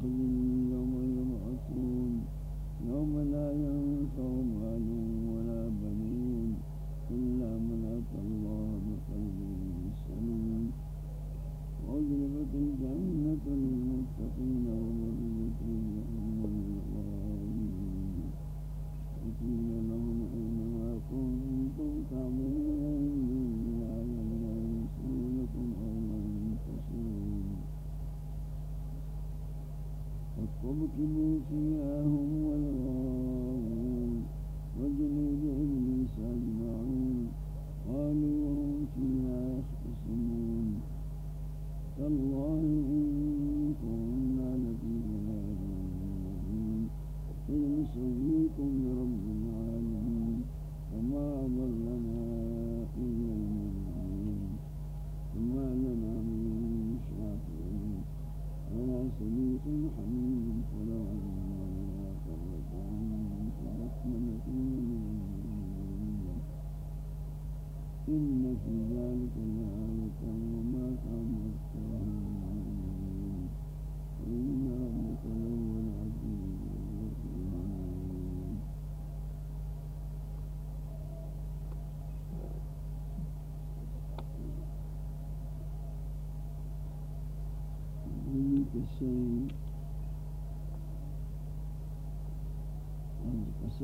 for you.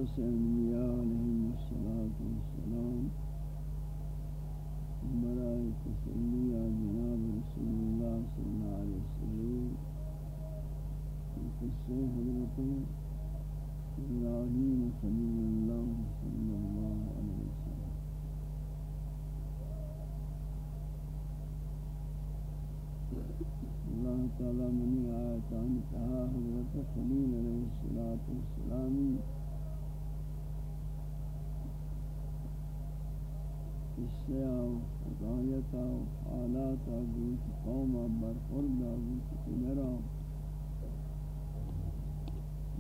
عن قصص الأنبياء عليهم الصلاة والسلام برائے تسلی جناب رسول اللہ صلی اللہ علیہ وسلم قصے حضرت ابراہیم خلیل اللہ صلی اللہ علیہ وسلم اللہ تعالی منی آیتان کہا حضرت خلیل علیہ السلام قصہ و حکایت و حالات و قوم برخورد و کنرا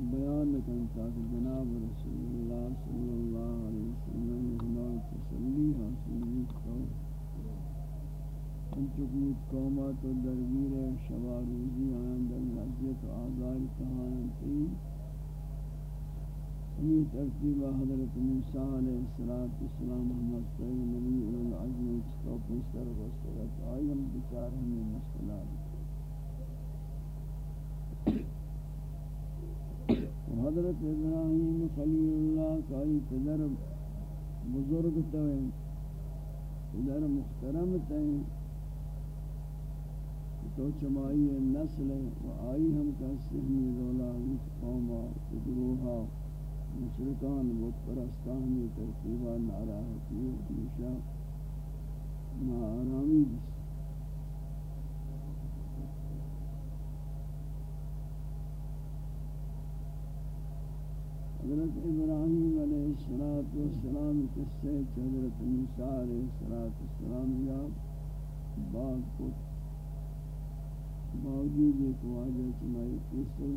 بیان کن تاکہ جناب رسول اللہ صلی اللہ علیہ وسلم ہمارا تسلی حاصل بھی کو ہم چکی قومات و درگیر شبا روزی آئیں در نزیت و آزار کہاں تھی یہ ترتیب حضرت موسیٰ علیہ السلام محمد صلی اللہ علیہ نبی العظم تو پیشتر وسترت آئی ہم بچار ہمیں مشکلات حضرت ابراہیم خلیل اللہ کا یہ پدر بزرگ تھے، پدر محترم تھے۔ تو چمائی نسل و آئی ہم کا سہمی رولا قوما گروہا مشرکان بت پرستانی ترتیبہ ناراحتی ہمیشہ نارامی جس حضرت ابراہیم علیہ السلام والسلام قصے حضرت موسیٰ علیہ السلام یا بعد کو باوجود ایک واجہ چنائی قصے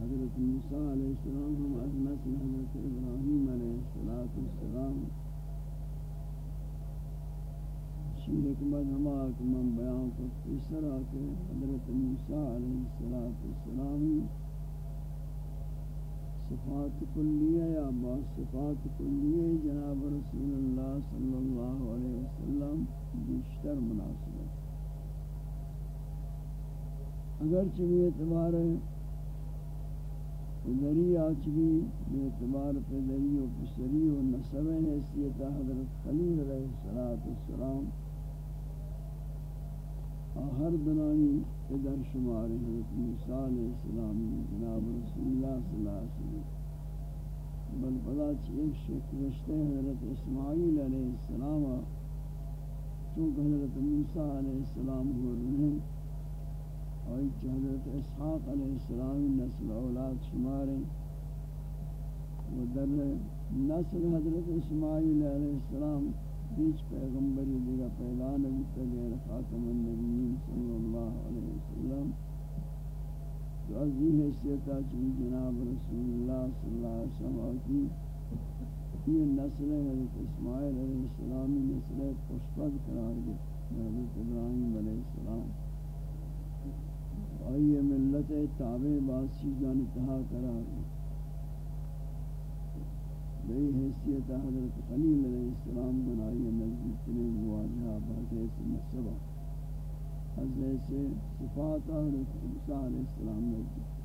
حضرت موسیٰ علیہ السلام ہم از نسل حضرت ابراہیم علیہ السلام شیر حکمت ہما من بیان کو اس طرح کہ حضرت موسیٰ علیہ السلام صفات کلیہ یا با صفات کلیہ جناب رسول اللہ صلی اللہ علیہ وسلم بیشتر مناسب ہے اگرچہ بھی اعتبار ہے پدری آچگی، بے اعتبار پدری و پسری و نصب حیثیت حضرت خلیل علیہ السلام ہر دنانی ادھر شمار حضرت موسیٰ علیہ السلام، جناب رسول اللہ صلی اللہ علیہ وسلم۔ بل پدا ایک شک رشتے حضرت اسماعیل علیہ السلام، چونکہ حضرت موسیٰ علیہ السلام ہو رہے ہیں۔ اور حضرت اسحاق علیہ السلام نسل اولاد شماریں و در نسل حضرت اسماعیل علیہ السلام بیچ پیغمبری دیگا پیدا نبی تغیر خاتم النبیین صلی اللہ علیہ وسلم تو از یہ حیثیتا چون جناب رسول اللہ صلی اللہ علیہ وسلم آتی یہ نسل حضرت اسماعیل علیہ السلامی نسل پشپد قرار گئے حضرت ابراہیم علیہ السلام. آئیے ملت تابع باسی جانتہا قرار۔ گئے بئی حیثیت حضرت خلیل علیہ السلام بنائی نزدیک ترین واجہ بحث نصبہ از ایسے صفات حضرت عیسیٰ علیہ السلام نزدیک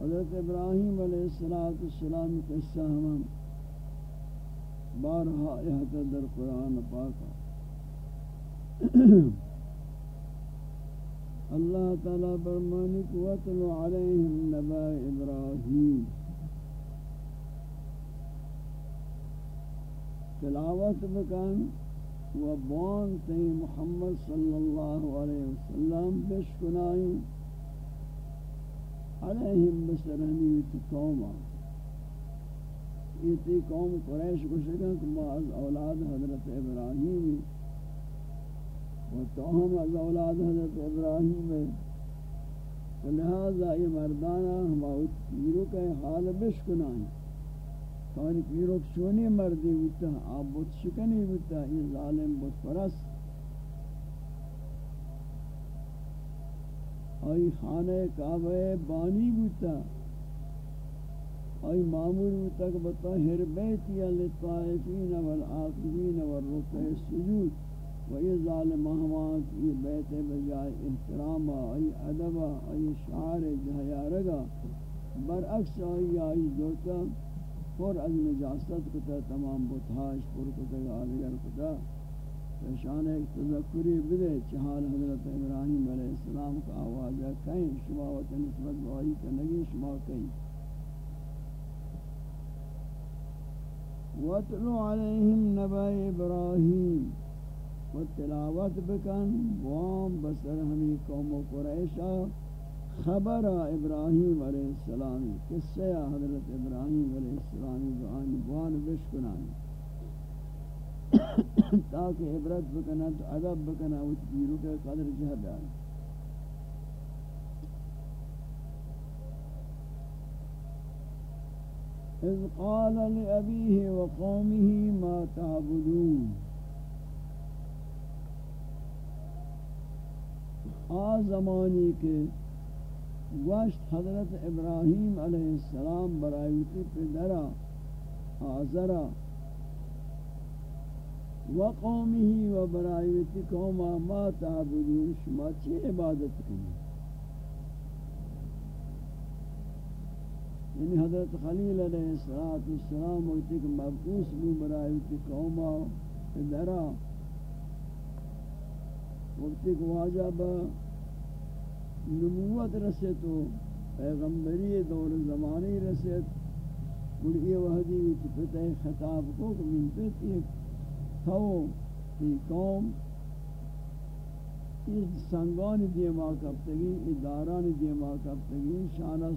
حضرت ابراہیم علیہ السلام السلام قصہ ہم بارہا احتر در قرآن پاکا اللہ تعالی فرمانی کو وتل علیہم نبا ابراہیم تلاوت بکن و بان تی محمد صلی اللہ علیہ وسلم بشکنائی۔ علیہم بسرہمی تی یہ تی قوم قریش کو شکن کہ بعض اولاد حضرت ابراہیم و توہم از اولاد حضرت ابراہیم. لہذا یہ مردانہ ہماؤت پیرو کا حال بشکنائی کانی پیرو چونی مردی ہوتا آپ بت شکنی ہوتا یہ ظالم بت پرست. آئی خانہ کعبہ بانی ہوتا آئی معمول ہوتا کہ بتا ہر بیتی لطائفین والعاقبین والرکع سجود. و یہ ظالم احمد یہ بیت بجائے احترام آئی عدب آئی شعار جہیارگا برعکس آئی آئی دوتا پر از نجاست کتا، تمام بتهاش پر کتا آدگر کتا پہشان ایک تذکری بدے چہال حضرت ابراہیم علیہ السلام کا آواز ہے کہیں، شما وقت نسبت بوائی کنگی شما کہیں۔ وَاتْلُ عَلَيْهِمْ نَبَا إِبْرَاهِيمِ وَتِلَاوَتْ بِكَنْ وَام بَسَرْ ہمی قوم و قریشہ خبر ابراہیم علیہ السلام، قصہ حضرت ابراہیم علیہ السلام دعان بوان بشکنانی تاکہ عبرت بکنا، تو عذاب بکنا اس پیرو کے قدر جہ بیان اذ قال لأبيه وقومه ما تعبدون؟ آ زمانی کے گوشت حضرت ابراہیم علیہ السلام برایتی پدرا آزرا و قومی و برایتی قوما ما تعبدون، شما چی عبادت کنی یعنی حضرت خلیل علیہ السلام وقتی کہ مبعوث بھی برایتی قوما پدرا وقتی کہ واجب نبوت رسے تو پیغمبری دور زمانی رسے بڑی وحدی پتہ خطاب کو من پیت ایک تھو تی قوم اس سنگان دیما کبتگی اداران دیما کبتگی شانہ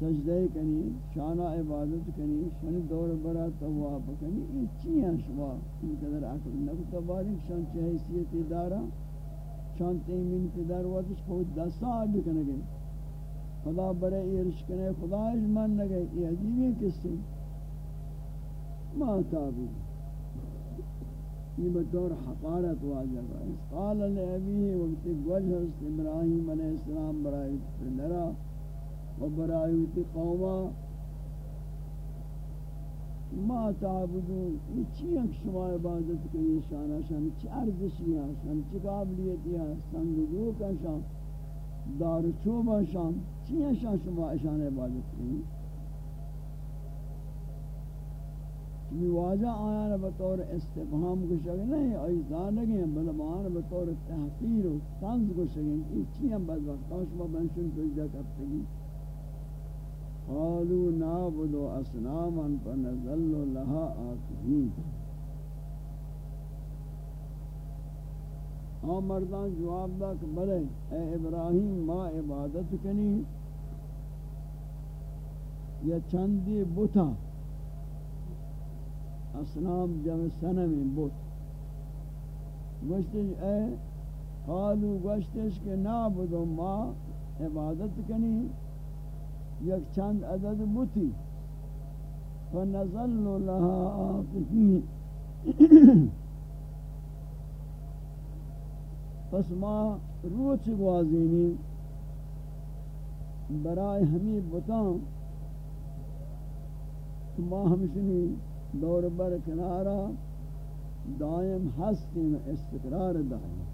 سجدے کنی، شانہ عبادت کنی شن دور برا تواب کنی یہ چیئے شما؟ ان قدر عقل نکتا بارک شان چه حیثیت ادارہ چانتے من پدر وقت خود دستا بکنے گئے خدا برے ارش کنے خدا اج من نگے یہ عجیب ہے ما تابو۔ یہ بطور حقارت واجہ گا اس قال لعبیه وقت گوش حضرت ابراہیم علیہ السلام برائے پدرہ و برائے قومہ ما تعبدون یہ چی چیئے شما عبادت کنی؟ شانہ شان چی ارزشی ہے شان چی قابلیتی ہے سنگدو کا شان دار چوبا شان چیئے شان شما شان عبادت کنی؟ چمی واجہ آیا بطور استفہام کو شکل نہیں ایزان لگے ہیں بلمان بطور تحقیر و تنز کو شکل یہ چی چیئے بدبخت شما بنشن سجدہ کرتے گی قالوا نعبد اصناما فنظل لها عاكفين ہاں مردان جواب دا کہ بلے اے ابراہیم ما عبادت کنی یا چندی بوتا اصنام جمع سنم بوت گوشتش، اے قالو گوشتش کہ نعبد، ما عبادت کنی یک چند عدد بوتی. فنظل لها عاقفین پس ما روچ گوازینی برای ہمی بتان ما ہمشنی دور بر کنارا دائم ہستیم استقرار دائم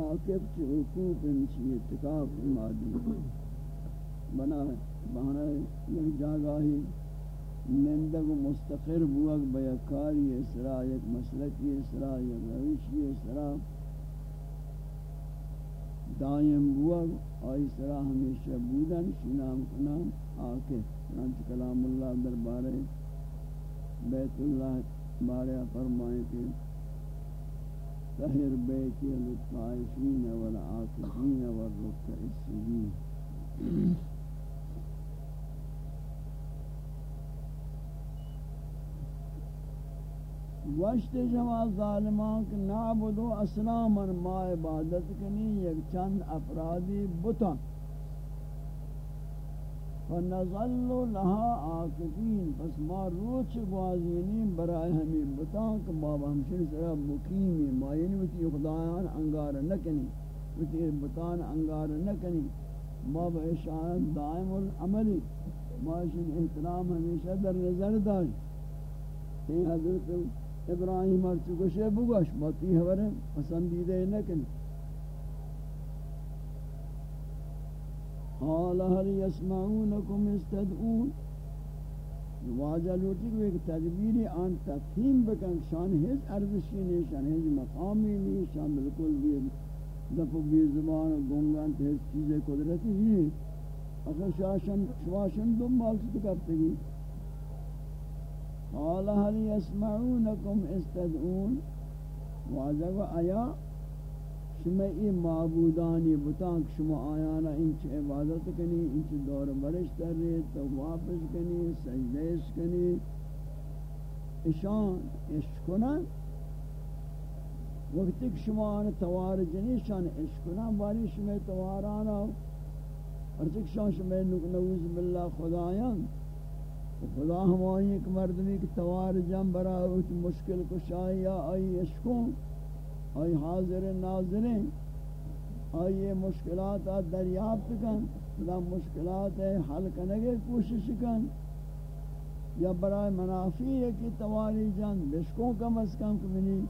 عاقب کی حقوق انچی اتقاف مادی بنا بہنا یک جاگاہی نندگ و مستقر بوگ بیکاری اسرا یک مسلکی اسرا یک روشی اسرا دائم بوگ آئی اسرا ہمیشہ بودن شنام کنام عاقب چنانچہ کلام اللہ دربارے بیت اللہ بارے فرمائے کہ تہر بيتي للطائفين والعاكفين والركع السجین وشت جمع ظالمان کہ نعبدو اسلاما، ما عبادت کنی، یک چند افرادی بتا فنظل لها آکفین پس ما روچ گوازینی برای ہمیں بتا کہ بابا ہمشن سرا مقیمی ما یعنی وچی خدایان انگار نکنی. وچی بتان انگار نکنی. بابا اشارت دائم العملی ما شن احترام ہمیشہ در نظر دار. حضرت ابراہیم ارچو گوشے بگوش باتی حورے پسندیدہ نکن قال هل يسمعونكم استدعون واجہ لوٹی کو ایک تدبیری آن تفہیم بکن، شان ہیچ عرضشی نہیں، شان ہیچ مقامی نہیں، شان بالکل بھی دفع بھی زبان گونگان تیز چیزیں قدرتی نہیں اگر شاشن شواشن دو مال کرتے گی قال هل يسمعونكم استدعون واجب آیا شما ای معبودانی بتان شما آیانا انچ عبادت کنی انچ دور برش در رہے تو واپس کنی سجدیش کنی. اشان اشکنا وقتی کہ شما آن توار جنی شان اشکنا باری شما توارانا اور تک شان شما نوز باللہ خدایان. خدا ہمائی ایک مردمی کی توار جم برا اوچ مشکل کشائی یا آئی اشکوں آئی حاضر ناظریں آئی مشکلات دریافت کن، خدا مشکلات حل کنگے کوشش کن۔ یا برای منافی ہے کہ تواری جان، بشکوں کم از کم کمینی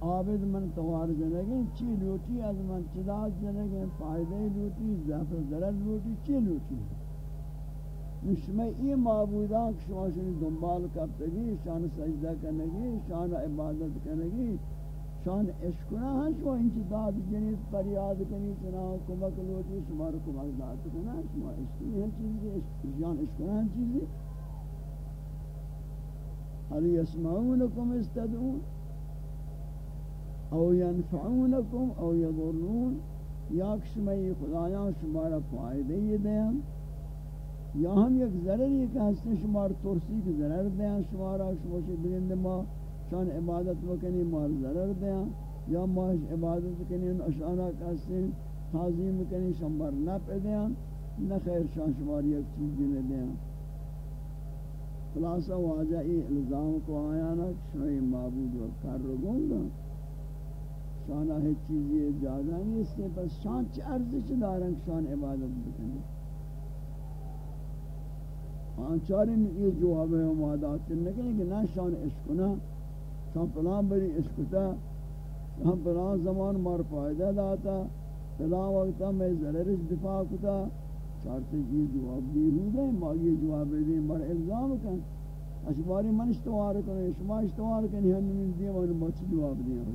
عابد من توار جنگیں، چی لوٹی از من چداد جنگیں فائدہ لوٹی زفر ضرر لوٹی، چی لوٹی؟ شما ای معبودان که شما شنی دنبال کرتگی شان سجدہ کنگی، شان عبادت کنگی شان اشکنا ہاں شما انچی داد جنید پریاد کنی چنا کمک لوٹی شما رو کمک داد کنا شما اشکنی ہم چیزی شان اشکنا ہم چیزی. هل يسمعونكم استدعون، او ينفعونكم او يضرون یا شما خدایان شما را فائدہ دیں یا ہم یک ضرری کہ ہستے شمار ترسی کی ضرر دیں شمارا شموشی بگند ما. شان عبادت مکنی مار ضرر دیں یا ما عبادت کنی اشارہ کہ ہستے تعظیم کنی شمار نپ دیں نہ خیر شان شمار یک چیز دینے دیں خلاصہ واجہ ای الزام کو آیا نا شمعی معبود و کر رگون گا شانہ ہے چیزی جاگہ نہیں اس کے پس شان چی ارزش دارن شان عبادت بکنی؟ آنچاری یہ جواب ہے مادات کرنے کے کہ نہ شان عشق عشقنا شان پلان بری عشقتا ہم پلان زمان مار فائدہ داتا پلان وقتا میں ضررش دفاع کتا۔ چارتے یہ جواب دی ہو گئے، ما یہ جواب دی مر الزام کن۔ اشباری من اشتوار کرنے شما اشتوار کرنے ہم من دیوان مچ جواب دیا ہو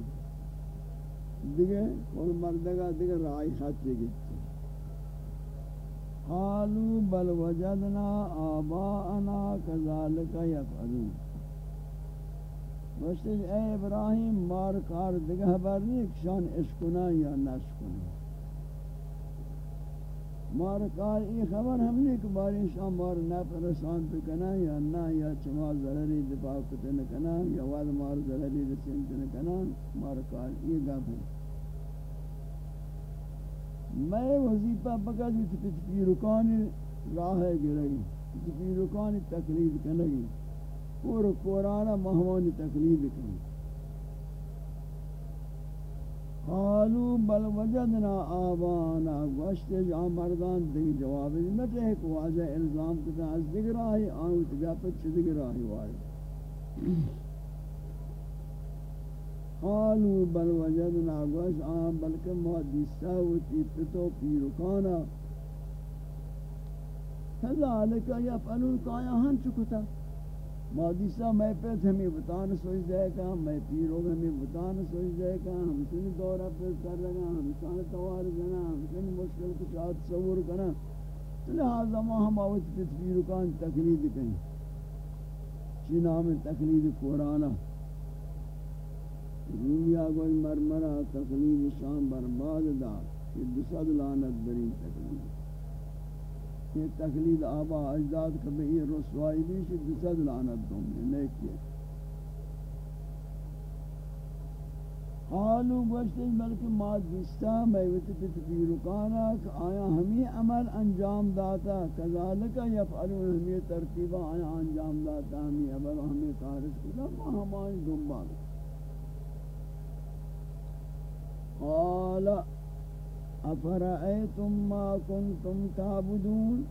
دیگه، کل مردگا دیگه رای خط دیگه۔ قالوا بل وجدنا آباءنا كذلك يفعلون۔ وشتج اے ابراہیم، مار کار دگہ برنی شان اشکنا یا نشکنا مار کار، ای خبر ہم نے کہ باری شان مار نہ پرسان کنا یا نہ، یا چما ضرری دفاع کتن کنا یا واد مار ضرری رسین کنا مار کار، ای گپ میں وظیفہ بکا جو تپیت پیرکانی راہ گرئی پیرکانی تقلید کنگی۔ پور قرانا مہمانی تقلید کنگی قالوا بل وجدنا آبانا۔ گوشت جا مردان دیکھ جواب دیتا ہے کہ واضح الزام کتا از دیکھ راہی آنوٹ گا پچھ دیکھ راہی وارد۔ قالوا بل وجدنا گوش آن بلکہ ما دیستا ہوتی پتو پیرکانا کذالک یفعلون کایا ہن چکتا ما میں پیت ہمیں بتان سوچ دے گا، میں پیرو ہمیں بتان سوچ دے گا، ہم سن دورہ پیت کر لگا ہم سان توار جنا ہم سن مشکل کچھ آت صور کنا لہذا ما ہم آوت تصویر کان تقلید کریں چی نام تقلید قرآنہ رویا گوئی مرمرہ تقلید شام برباد دا، کہ دسد لعنت برین تقلید۔ یہ تقلید آبا اجداد کبھی یہ رسوائی بھی شد دسد لعنت دوں میں نیکی قالو گوشتے بلکہ ما دستا میں وتی تدبیر کانا کہ آیا ہمیں عمل انجام داتا، کذالک یفعلون، ہمیں ترتیبہ آیا انجام داتا، ہمیں عمل ہمیں کارش کلا ما ہماری دنبال۔ قال افرأيتم ما كنتم تعبدون؟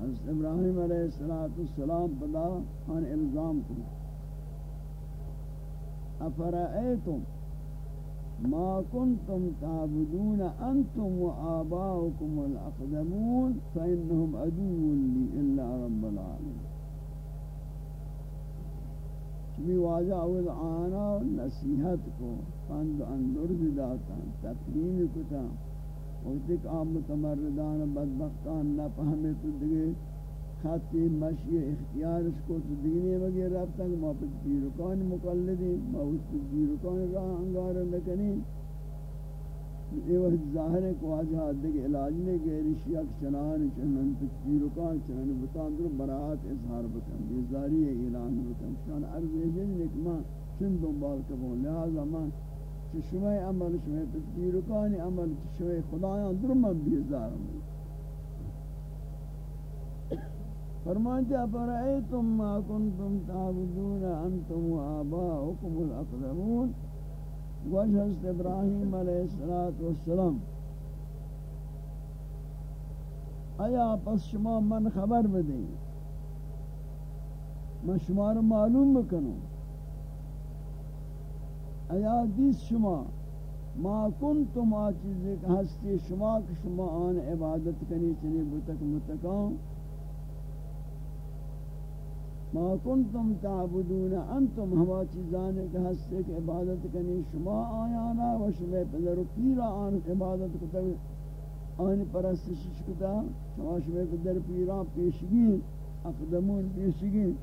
حضرت ابراہیم علیہ السلام پدا ان الزام کو۔ افرأيتم ما كنتم تعبدون أنتم وآباؤكم الأقدمون فإنهم عدو لي إلا رب العالمين چمی واجہ اول آنا نصیحت کو، پند اندر داتا تفریم کتا. وقت ایک آم متمردان بدبختان نہ پہمے تو دگے خطی مشی اختیار اس کو تو دینے وغیر رابطہ کہ محبت پیرکان مقلدی ما اس محبت پیرکان راہ انگار لکنی یہ وقت ظاہر ہے کہ واجہ دیکھ علاج نے گئر شیعہ چنان چنان پیرکان چنان بتان در براعت اظہار بکن، بیزاری اعلان بکن. شان عرض اجن نکما چن دنبال کبون لہذا من شمع عمل شمع پیرکان عمل شمع خدایان در من بیزار ہوں۔ فرمانتے افرائیتم ما کنتم تعبدون انتم و آباؤکم الاقدمون؟ گوش حضرت ابراہیم علیہ السلام آیا پس شما من خبر بدیں من شما رو معلوم بکنوں آیا دیس شما ما کنتم آچیزی کہ ہستی شما کہ شما آن عبادت کنی چنی بتک متکان؟ ما کنتم تعبدون، انتم ہوا چیزانے کے حصے کے عبادت کنی، شما آیانا و شما پدر و پیرا آن عبادت کتا آن پرستشش کتا، شما شما پدر پیرا پیشگین، اقدمون پیشگین.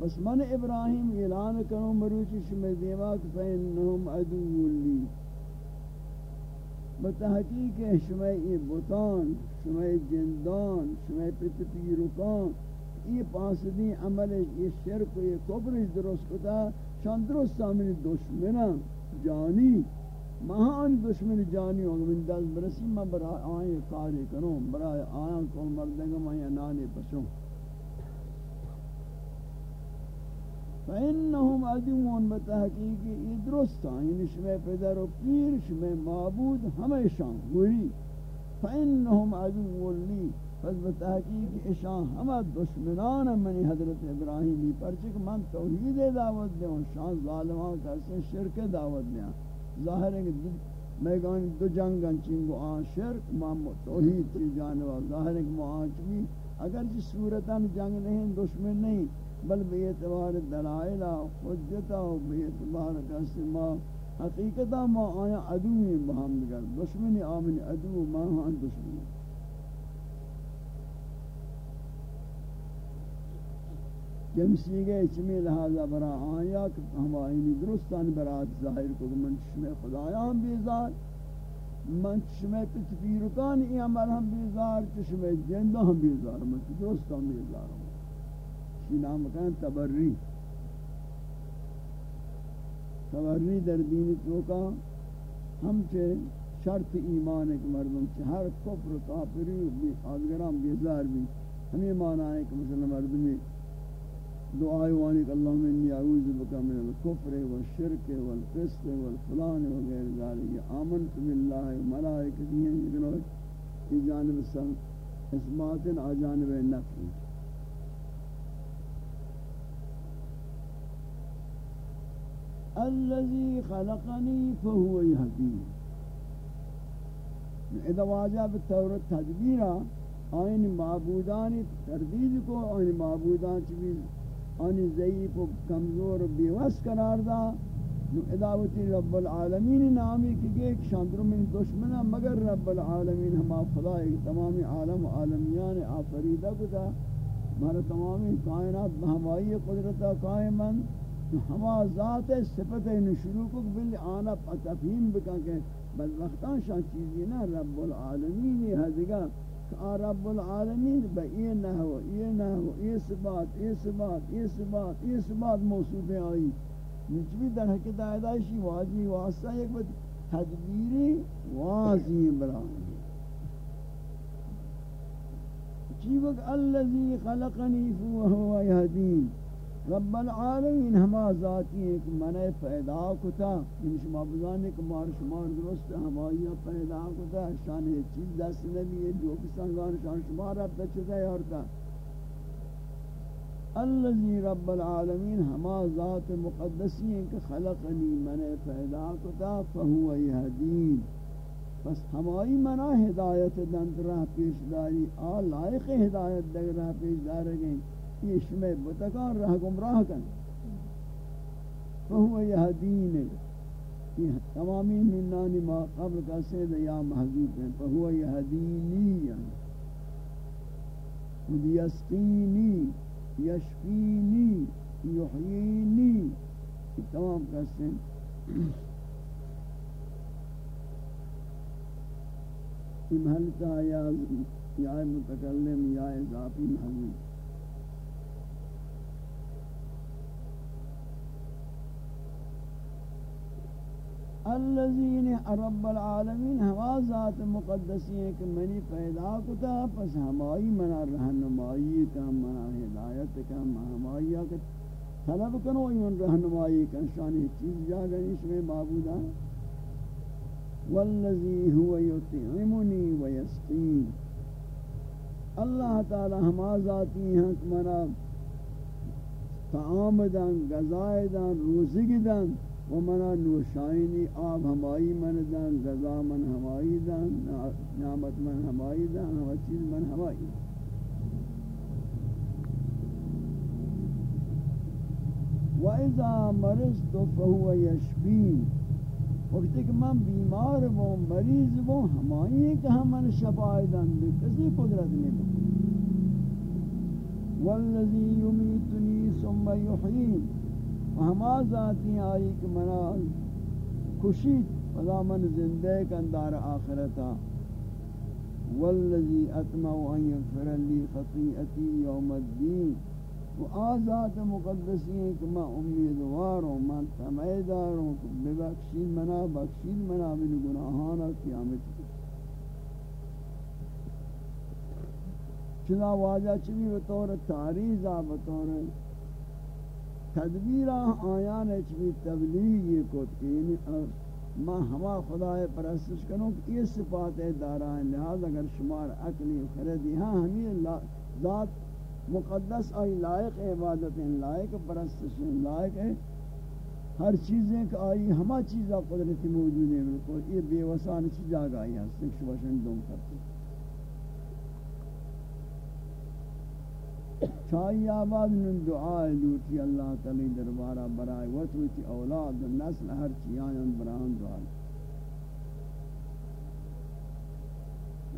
بس من ابراہیم اعلان کروں مروچی شما دیواک فینہم عدو لی. بتحقیق شما ای بطان شما جندان، شما پت پیرکان یہ پاسدی عمل یہ شرک یہ کفر درست کتا شان درست آمین دشمنا جانی مہان دشمن جانی ہوں، من دل برسی میں برای آئیں کاری کروں برای آیاں کول مردنگم آئیں نانے پسوں۔ فإنهم عدوون بتحقیق، یہ درست ہیں یعنی شمع پدر و پیر، شمع معبود ہمیشان گوری فإنهم عدوون لی پس بتحقیق اشان ہمہ دشمنان منی حضرت ابراہیمی پرچک، من توحید دعوت دیں شان ظالمان کیسے شرک دعوت دیں ظاہر ہے کہ میگان دو جنگن چنگو آن شرک، ما توحید کی جانبا ظاہر ہے کہ معاچ بھی اگر جس صورتاً جنگ نہیں، دشمن نہیں، بل بے اعتبار دلائل دلائلہ حجتہ بے اعتبار کسی ما حقیقتہ ما آیا عدو ہیں بہم دگر دشمنی آمن عدو، ما ہاں دشمنی۔ جمسی گئے چمی لہذا برا آیا کہ ہم آئینی درستان برات ظاہر کو من چشم خدایان بیزار، من چشم پتفیرکان ای عمل ہم بیزار چشم جندہ ہم بیزار، من درستان بیزار ہوں شی نام کہاں تبری. تبری در دین توکا ہم چے شرط ایمان ایک مردم چے ہر کفر و کافری آدگرام بیزار بھی ہمیں مانا ہے کہ مثلا مردمی دعائے وانی کہ اللہم انی اعوذ بکا من الکفر والشرک والفسق والفلان وغیر ذالک آمنت باللہ ملائکتی ہیں کی جانب سن اسمات آجانب نفی الذي خلقني فهو يهدين اذا واجب التورات تدبیرا آئین معبودانی تردید کو آئین معبودان چیز آنی ضعیف و کمزور و بیوس قرار دا، نو اداوتی رب العالمین نامی کی گئے شاندر من دشمنہ مگر رب العالمین ہما خدا ایک تمامی عالم و عالمیان آفریدہ کتا مارا تمامی کائنات بہمائی قدرتا قائمان ہما ذات صفت نشروع کو بل آنا تفہیم بکا کہ بل وقتان شان چیزی نا، رب العالمین یہ رب العالمین بہ یہ نہ ہو یہ نہ ہو یہ صفات یہ صفات یہ صفات یہ صفات موصوف آئی۔ نچوی در حقیقت آیدائشی واضی واسطہ ایک بات تدبیری واضی برای چیوک اللذی خلقنی فوہو یهدین رب العالمین ہما ذاتی ایک منع پیدا کتا ان یعنی شما بزانے کہ مار شمار درست ہمائی پیدا کتا شان یہ چیز دست نبی ہے، جو کسانگان شان شمار رب چکا ہے اور اللذی رب العالمین ہما ذات مقدسی ہے کہ خلقنی منع پیدا کتا فہو یہدین پس ہمائی منع ہدایت دند راہ پیش داری آ لائق ہدایت دگ راہ پیش دار گئیں یہ شمع بتکان رہ گمراہ کن فہو یہدین یہ تمامی ننانی ما قبل کا سید یا محضوب ہیں فہو یہدینی یسقینی یشفینی یحیینی یہ تمام قصے یہ محلتا یا متکلم یا اضافی محضوب الذين رب العالمین ہوا ذات مقدسی ہے کہ منی پیدا کتا، پس ہمائی منا رہنمائی کا، منا ہدایت کا ہمائی کا طلب کنو این رہنمائی کا شانی چیز جا گئی اس میں معبودا والذی هو یطعمنی ویسقین۔ اللہ تعالی ہما ذاتی ہیں کہ منا طعام دن غذا دن روزی دن۔ و منا نوشائنی، آب ہمائی من دن، غذا من ہمائی دن، نعمت من ہمائی دن ہوا چیز من ہمائی وَإِذَا مَرِضْتُ فَهُوَ يَشْفِينَ۔ وقتی کہ من بیمار ہوں، مریض ہوں، ہمائی کہ ہم من شفائی دن، کسی قدرت نہیں بکن۔ وَالَّذِي يُمِيتُنِي ثُمَّ يُحْيِينَ۔ ہما ذاتی آئی کہ منا خوشید فضا من زندے کندار آخرتا والذی اتمع ان یغفر لی خطیئتی یوم الدین و آزات مقدسی ہیں کہ میں امیدوار ہوں، میں تمیدار ہوں کہ ببخشید منا، بخشید منا من گناہانا قیامت چنا واجہ چوی بطور تاریزہ بطور تدبیر آیان چوی تبلیغی کو یعنی ما ہما خدا پرستش کنوں کہ یہ صفات دارا ہیں لہذا اگر شمار عقلی خردی ہاں ہمیں ذات مقدس آئی لائق عبادت ہیں، لائق پرستش ہیں، لائق ہے ہر چیزیں کہ آئی، ہما چیزہ قدرتی موجود ہیں، بالکل یہ بے وسان چیزہ گائی ہیں سکش وشن دوں کرتے ہیں۔ چاہی آباد من دعائے لوٹی اللہ تعالی دربارہ برائے وطوتی اولاد و نسل ہر چیان بران دعائے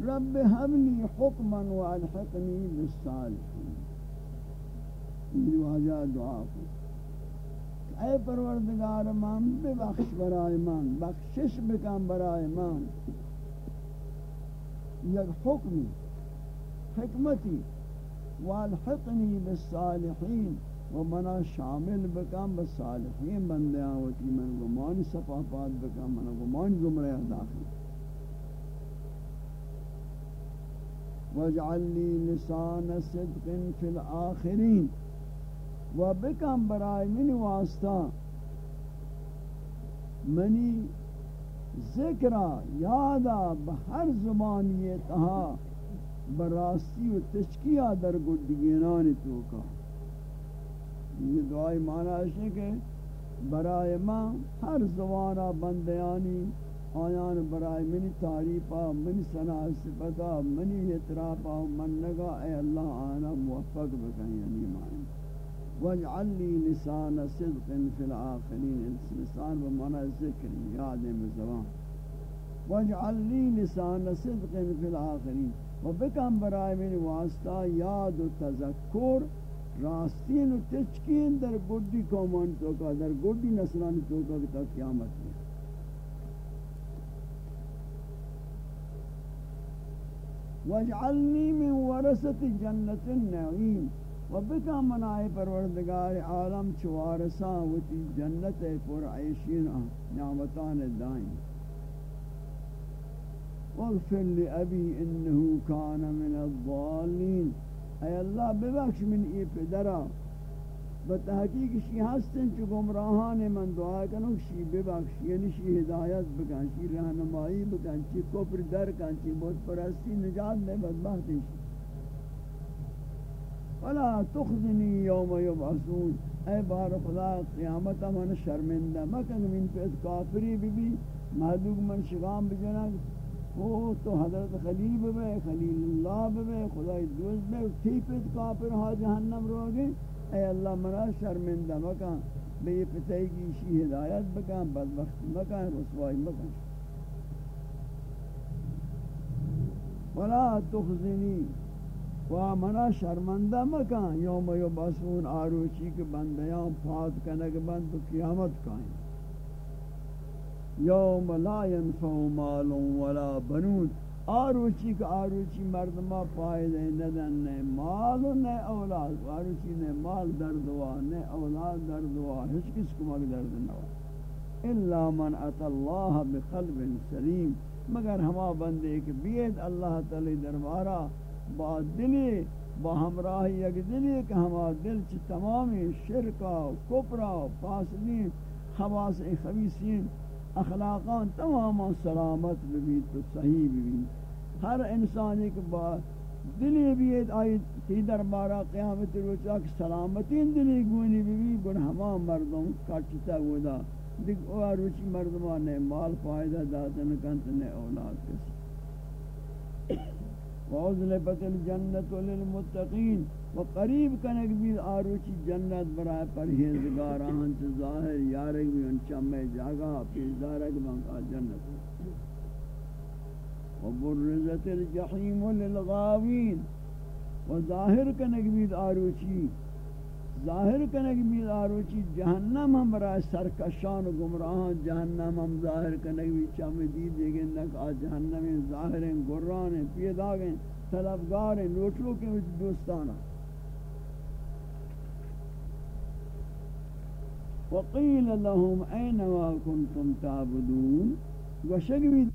رب حبلی حکما و الحقنی بالصالحین. یہ واجہ دعا کو. اے پروردگار من ببخش برائے من، بخشش بکن برائے من. یک حکمی، حکمتی والحقنی بالصالحین، و منا شامل بکم بالصالحین بندیاں وتی من گمان صفافات بکم، من گمان زمرہ داخل. واجعل لی لسان صدق فی الاخرین، و بکم برای من واسطہ منی ذکرہ یادا بہر زبانی تہا براستی و تشکیہ در گردگینان تو کا۔ یہ دعائی معنی ہے کہ برائے ما ہر زوانا بندیانی آیان برائے منی تعریفا، منی سنا صفتا، منی اعترافا، من نگا اے اللہ آنا موفق بکن یعنی معنی۔ واجعل لي لسان صدق في الآخرين لسان بمعنى ذكر یاد بزبان واجعل لي لسان صدق في الآخرين وبكم برای من واسطہ یاد و تذکر، راستین و تچکین در گڈی کومان تو کا، در گڈی نسلانی تو کا تا قیامت میں۔ واجعلنی من ورثت جنت النعیم۔ و بکا منائے پروردگار عالم چوارساں وتی جنت پر عیشین نعمتان دائیں واغفر لأبی انہو کان من الضالین اے اللہ ببخش من ای پدرہ بتحقیق شی ہستن چو گمراہان من دعا کنو شی ببخش یعنی شی ہدایت بکن، شی رہنمائی بکن چی کفر در کن چی بہت پرستی نجات دے بدبخت شی. ولا تخزنی یوم یبعثون. اے بار خدا، قیامت من شرمندہ مکن، من پیت کافری بھی بھی محدوق من شغام بجنگ. او تو حضرت خلیل بے خلیل اللہ بے خدای دوست بے ٹھیک پیت کافر ہا جہنم رو گے اے اللہ، مرا شرمندہ مکان بے پتہ کی شی ہدایت بکان بدبخت مکان رسوائی مکان ولا تخزنی و منا شرمندہ مکان یوم یبعثون آروچی کے بندیاں پات کنگ بند قیامت کائیں یوم لا ينفع مال ولا بنون. آروچی کا آروچی مردما فائدہ ندن نے مال نے اولاد. آروچی نے مال درد ہوا نے اولاد درد ہوا ہچ کس کو مگ درد نہ ہوا الا من ات اللہ بقلب سلیم. مگر ہما بندے کہ بیت اللہ تعالی دربارہ با دلی با ہمراہ یک دلی کہ ہما دل چ تمامی شرکا کفرا فاسدین خواص خبیثین. اخلاقان تمام سلامت بھی تو صحیح بھی ہر انسان ایک بات دلی بھی آئی تی دربارہ قیامت روچا کہ سلامتی دلی گونی بھی بھی گن ہما مردوں کٹتا ہودا دیکھ، او روچی مردمان نے مال فائدہ داتن کنت نے اولاد کسی۔ وَأُزْلِفَتِ الْجَنَّةُ لِلْمُتَّقِينَ۔ و قریب کنک بھی آروچی جنت برای پرہیزگار آہن چھ ظاہر یارک بھی ان چمے جاگا پیزدارک بانکا جنت و برزت الجحیم للغاوین۔ و ظاہر کنک بھی آروچی، ظاہر کنک بھی آروچی جہنم ہم برای سرکشان و گمراہان، جہنم ہم ظاہر کنک بھی چمے دید دیگن نک آ جہنم ظاہر ہیں، گران ہیں پیداگ ہیں، طلبگار ہیں، لوٹلو کے دوستانہ وقيل لهم أين ما كنتم تعبدون؟ وشكوي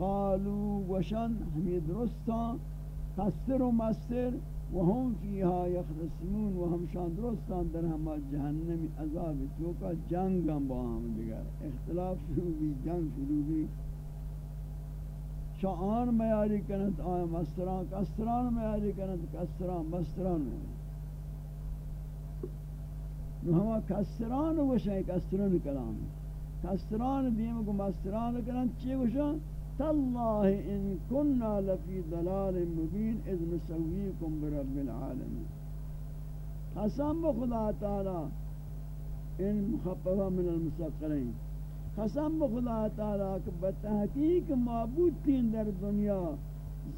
قالوا وشن حمید رستان خسر و مستر وهم فيها يختصمون وهم شان درستان در ہما جہنمی عذاب چوکا جنگ ہم با ہم دیگر اختلاف شروع بھی جنگ شروع بھی شان میاری کنند، آیا مستران، کستران میاری کنند، کستران، مستران نو ہما کستران وشن کستران کلام. کستران دیم کو مستران کنند، چی وشن تالله ان كنا لفي ضلال مبين اذ نسويكم برب العالمين قسم بخدا تعالی ان مخففه من المسقرين قسم بخدا تعالی کہ بتحقیق معبود تین در دنیا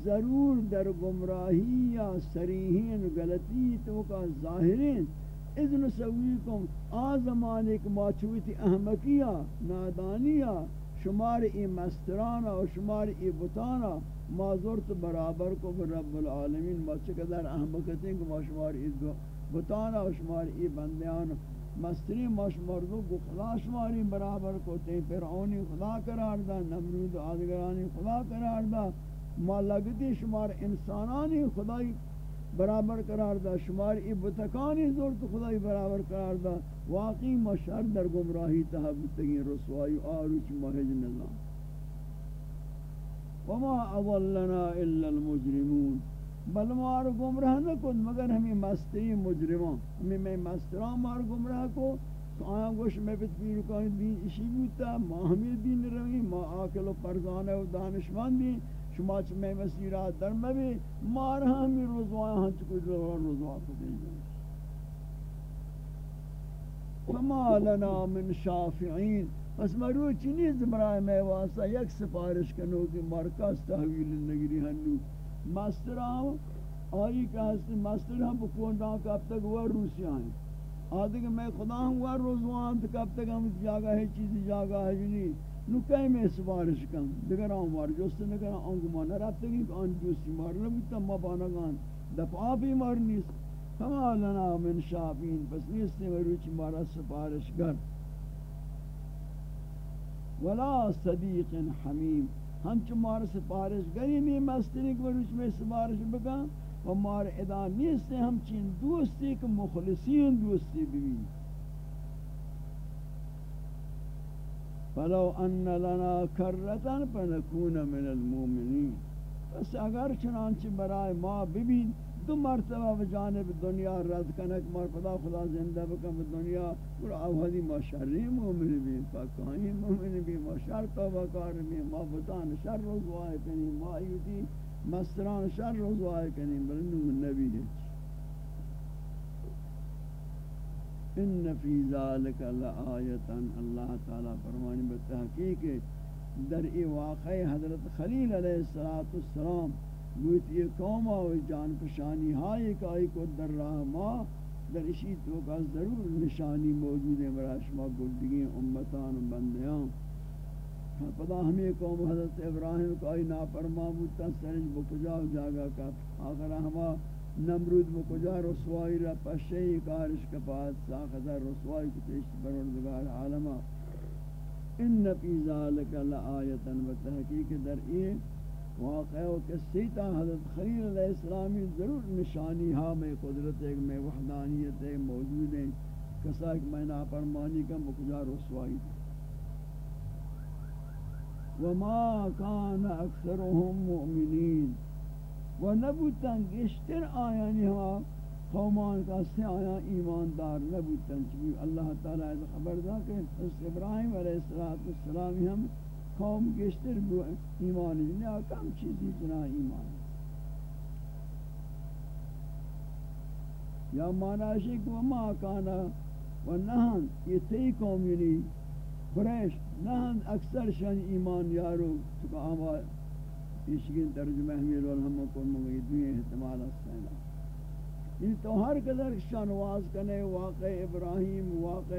ضرور در گمراہی یا سریحین غلطی تو کا ظاہرین اذن سویکم آزمان ایک ماچویتی احمقیہ نادانیہ شمار ای مسترانا و شمار ای بطانا ما زرت برابر کو رب العالمین. ما چقدر احمقتیں کہ ما شمار ای بطانا و شمار ای بندیان مستری ما شمار دو خدا شماری برابر کو تے فرعونی خدا قرار دا، نمرود آدگرانی خدا قرار دا. ما لگتی شمار انسانانی خدای برابر قرار دا شمار ای بتکانی زور تو خدای برابر قرار دا واقعی مشهر در گمراهی تحبتگی رسوائی آروچ محج نظام. وما اضلنا الا المجرمون. بل مار گمراہ نہ کن مگر ہمیں مستی مجرمان. ہمیں میں مستران مار گمراہ کو. تو آیا گوش میں بیت پیر کوئی دین اشی بیتا ما ہمیں دین روی، ما آکل و پرزان و دانشمان دین شما چھ میں مسیرات در میں بھی مار ہمیں روزوان ہاں, ہاں، چکو روزوان روزوان کو دیں گے فما لنا من شافعین۔ پس مرو چنی زمرائے میں واسطہ یک سفارش کنو کہ مرکز تحویل نگری ہنو۔ مستر آؤں، آئی کہ ہستی مستر ہم بکون رہا کہ اب تک وہ روسی آئیں۔ آدھے کہ میں خدا ہوں، وہ روزوان تک اب تک ہم جاگا ہے، چیزی جاگا ہے جنی نو کئی میں سفارش کن دیگر آن مار جوست نکر آن گمان رب تک کہ آن جوستی مار نبیتا ما بانگان دفعہ بھی مار نیست۔ فما لنا من شافین پس نیستی مروچی مارا سفارش کر ولا صدیق حمیم۔ ہم چمار سفارش گری میں مستنی کو روچ میں سفارش بکا و مار ادا نیستے ہم چین دوستی کہ مخلصین دوستی بھی فلو ان لنا کرتن فنکون من المومنین بس اگر چنانچہ برائے ما ببین، دو مرتبہ بجانب دنیا رد کنک، مار خدا خدا زندہ بکن دنیا اور اوہدی ما شرری مومن بھی پاکانی مومن بھی ما شر توبہ کار بھی ما بطان شر روزوائے کنی ما ایوتی مستران شر روزوائے کنی بلنو نبی ہے ان فی ذالک لآیتا اللہ تعالی فرمانی بتحقیق در ای واقع حضرت خلیل علیہ السلام گویت یہ قوم و جان پشانی ہائی کہ آئی کو در راہ ما در اسی تو کا ضرور نشانی موجود ہے برای شما گلدگی امتان و بندیان پدا ہمیں قوم حضرت ابراہیم کو آئی نافرما بودتا سرج بکجا جاگا کا آخر ہما نمرود بکجا رسوائی را پشہی کارش کا پاس ساختہ رسوائی کی تیشت بروردگار عالمہ ان فی ذالک لآیتا و تحقیق در این واقع و کسیتا حضرت خلیل علیہ السلامی ضرور نشانی ہاں میں قدرت ایک میں وحدانیت ایک موجود ہیں۔ کسا ایک میں ناپرمانی کا مقجار رسوائی۔ وما كان اکثرهم مؤمنین۔ و نبوتن گشتر آیانی ہوا قومان کا سے آیا ایماندار نبوتن چبی اللہ تعالی خبر دا کہ ابراہیم علیہ السلام ہم قوم گشتر بو ایمان. نه، کم چیزی جنا ایمان. یا مانا ہے کہ ما کانا و نہن یہ تی قوم یعنی قریش نہن اکثر شان ایمان یارو تو آما اشگین ترجمہ ہمیں رول کو مگی دوئے احتمال استعلا یہ تو ہر قدر شان واز کنے، واقع ابراہیم، واقع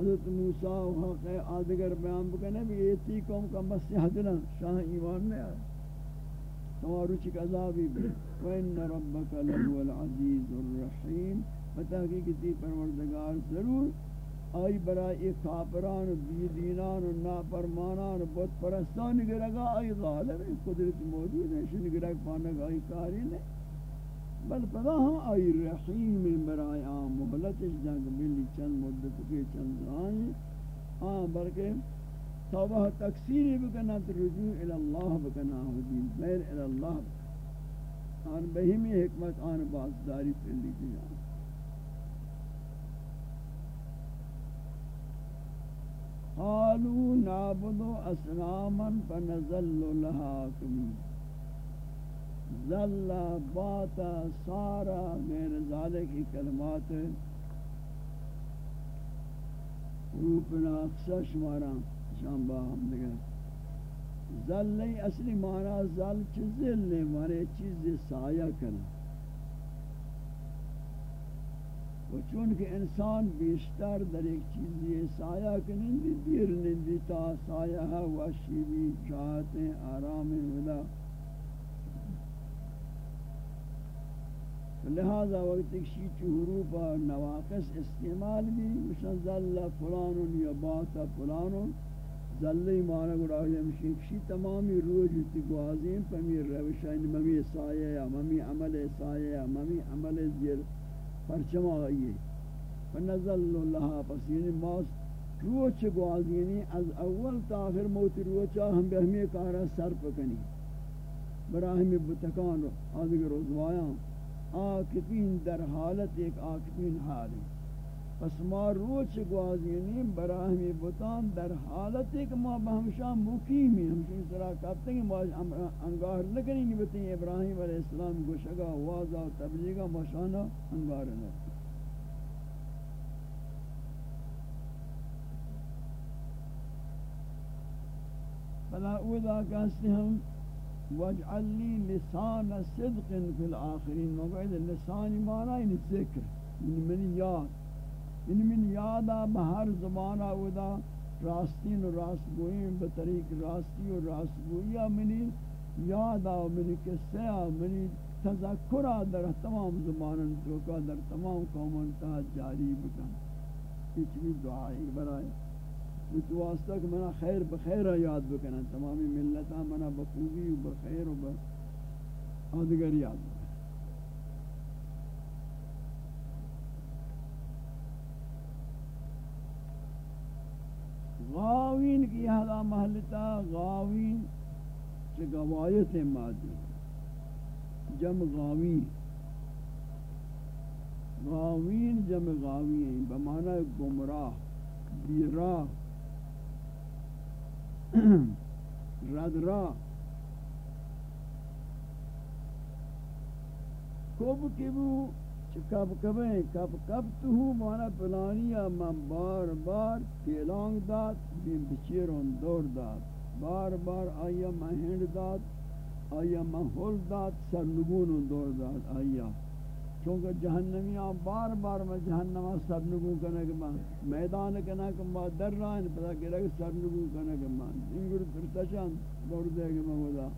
حضرت موسیٰ و حق آدگر بیان بکنے، بھی ایتی قوم کا مسیح دلن شاہ ایمان نہیں آئے۔ ہمارو چک عذابی بھی۔ وَإِنَّ رَبَّكَ لَهُوَ الْعَزِيزُ الرَّحِيمُ۔ بتا فتحقیق تی پروردگار ضرور آئی برای کافران و بیدینان و ناپرمانان و بت پرستان گرگا آئی غالب ہے قدرت موجود ہے شن گرگ پانک آئی کاری نہیں۔ بل پدا ہم آئی رحیم برای آم مہلتش جنگ ملی، چند مدت کے چند آئیں ہاں، آن بلکہ توبہ تکثیری بکنا رجوع الاللہ بکنا حدین میر الاللہ آن بہیمی حکمت، آن بازداری پر لیتی جان قالوا نعبد اسلاما فنزل لها كمين. زل باتا سارا غیر ذالک کی کلمات روپنا اقصا شمارا شامبا ہم دیگر. زل اصلی معنی زل چیز زل معنی چیز سایہ کرنا. و چونکہ انسان بیشتر در ایک چیزی سایہ کنندی دیر نندی تا سایہ وشی بھی چاہتے آرام ولا لہذا وقت ایک کشی حروف نواقص استعمال بھی مشن ذل فلان یا بات فلان ذلی معنی گڑا ہے مشی تمامی روج تی گوازین پمی روشین ممی سایہ یا ممی عمل سایہ یا ممی عمل زیر پرچم آئیے فنزل اللہ پس یعنی ماس روچ گواز یعنی از اول تا آخر موت روچا ہم بے ہمیں کارا سر پکنی۔ براہمی بتکان آدھگر روزوایا آکتین در حالت، ایک آکفین حالی پس ما روچ گوازینی براہمی بتان در حالت ایک ما بہمشاہ مقیمی ہمشہ اس طرح کہتے ہیں، ما انگار لکنی نبتی ابراہیم علیہ السلام گوشگا وازا و تبلیغا مشانہ انگار لکنی فلا اودا کہتے ہم، واجعل لی لسان صدق فی الاخرین مقعد لسان مانا یعنی ذکر یعنی من یاد۔ یعنی من یادا بہر زبان اودا راستین و راست گوئیں بطریق راستی و راست گوئیا منی یادا منی قصہ منی تذکرہ در تمام زبانن توکا در تمام قومن تا جاری بکن۔ کچھ بھی دعائی برائے۔ تو واسطہ کہ منا خیر بخیر یاد بکنن تمامی ملتا منا بخوبی و بخیر و بآدگر یاد بکنن غاوین کی حدا محلتا غاوین چه گوایت مادی جم غاوین۔ غاوین جم غاوین بمعنی گمراہ، بیراہ رد کب کبو کب کبیں، کب کب تو ہوں مانا پلانیا من بار بار پیلانگ داد، بین بچیرون دور داد۔ بار بار آیا من ہنڈ داد، آیا من ہل داد، سر نگون دور داد، آیا۔ چونکہ جہنمیاں بار بار میں جہنمہ سرنگو کرنے کے بعد، میدان کنا کہ ما در رائن پتا کہ لگے سرنگو کرنے کے بعد۔ انگر ترتشان دور دے گے میں ودا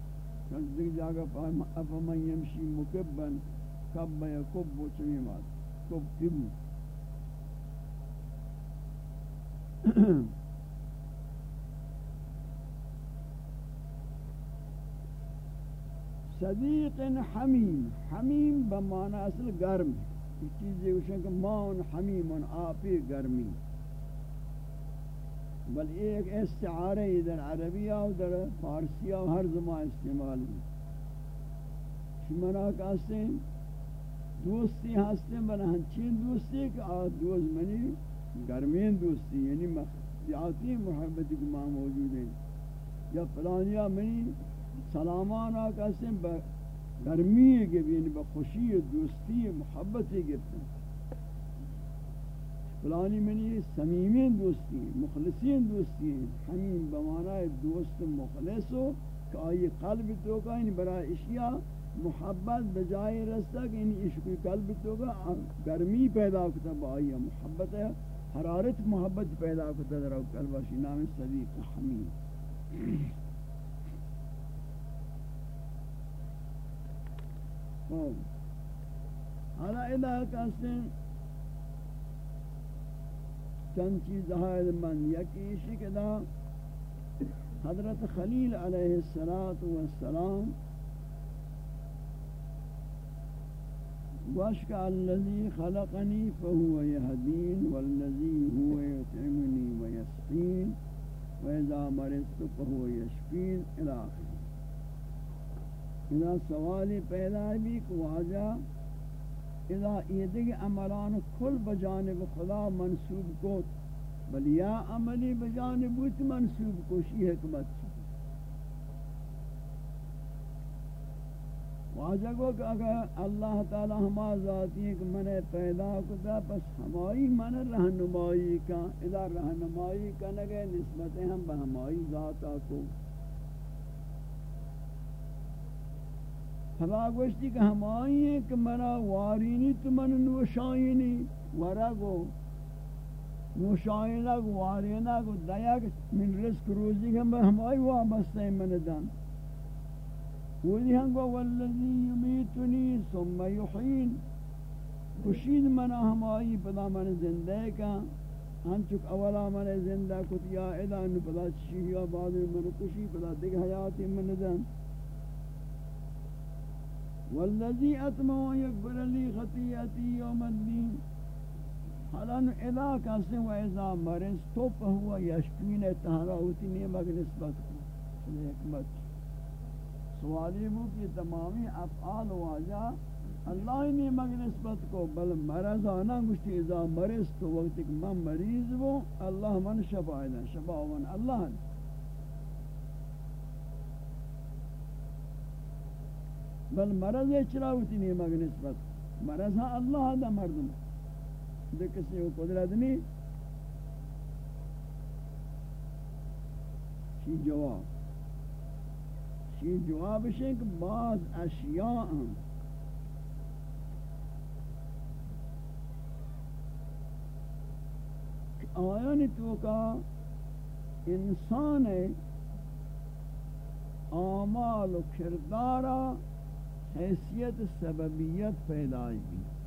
چونکہ دیکھ جاگا پاہم اپا من یمشی مکبن کب یا کب بوچنی مات کب کبو صدیق حمیم حمیم بمعنی اصل گرم۔ یہ چیزیں اوشن کہ مان حمیم آپی گرمی۔ بل ایک استعارہ در عربیہ و در فارسیہ و ہر زمان استعمال ہے شمرا کہتے ہیں؟ دوستی ہستے بنا ہنچین دوستی کہ آ دوست منی گرمین دوستی یعنی مخیاتی محبت کو موجود ہے یا فلانیہ منی سلامان آقا سے گرمی گفت یعنی بخوشی دوستی محبت گفت فلانی منی سمیمین دوستی مخلصین دوستی حمیم بمعنی دوست مخلص ہو کہ آئی قلب تو کا یعنی برای اشیاء محبت بجائے رستہ کہ یعنی عشقی قلب تو کا گرمی پیدا کرتا با آئی محبت ہے، حرارت محبت پیدا کرتا در قلب اشی نام صدیق حمیم حالا ادا کہتے ہیں چند چیز حائل من، یکی شکدہ حضرت خلیل علیہ السلام واشک الذي خلقني فهو يهدين والذي هو يطعمني ويسقين وإذا مرضت فهو يشفين إلى آخر۔ اذا سوالی پیدا بھی کہ واجہ، اذا ایدگی عملان کل بجانب خدا منصوب کو، بل یا عملی بجانب بوت منصوب کو شی حکمت واجہ کو کہ اگر اللہ تعالی ہما ذاتی ہے کہ من پیدا کتا، پس ہمائی من رہنمائی کا، اذا رہنمائی کا نگے نسبتیں ہم بہمائی ذاتا کو۔ ہما گوشتی کہ ہم آئی ہیں کہ منا وارینی تو من نوشائنی ورگو نوشائنہ گو وارینہ من رزق روزی کہ ہم آئی وابستہ من دن۔ وہی ہم گو والذی یمیتنی ثم یحین کشید منا ہم آئی پدا من زندہ کا. ہم چک اولا من زندہ کت یا ادا انو پدا چشی بعد من کشی پدا دیکھ حیاتی من دن والذی اتمع یکبر لی خطیئتی یوم الدین. حالا ادا کسی و ازا مرز تو پہوا یشکین تہارا ہوتی نہیں نسبت کو چلے حکمت. سوالی بو کہ تمامی افعال واجہ اللہ نے مگ نسبت کو، بل مرض آنا گشتی اذا مرض، تو وقت کہ من مریض ہوں، اللہ من شفا ہے، شفا من اللہ بل مرض یہ چرا ہوتی نہیں مگ نسبت۔ مرض ہاں اللہ دا مردم دیکھ کسی کو قدرت نہیں۔ شی جواب؟ شی جواب ہے کہ بعض اشیاء آیان تو کا انسان اعمال و کردارا، حیثیت، سببیت پیدا کی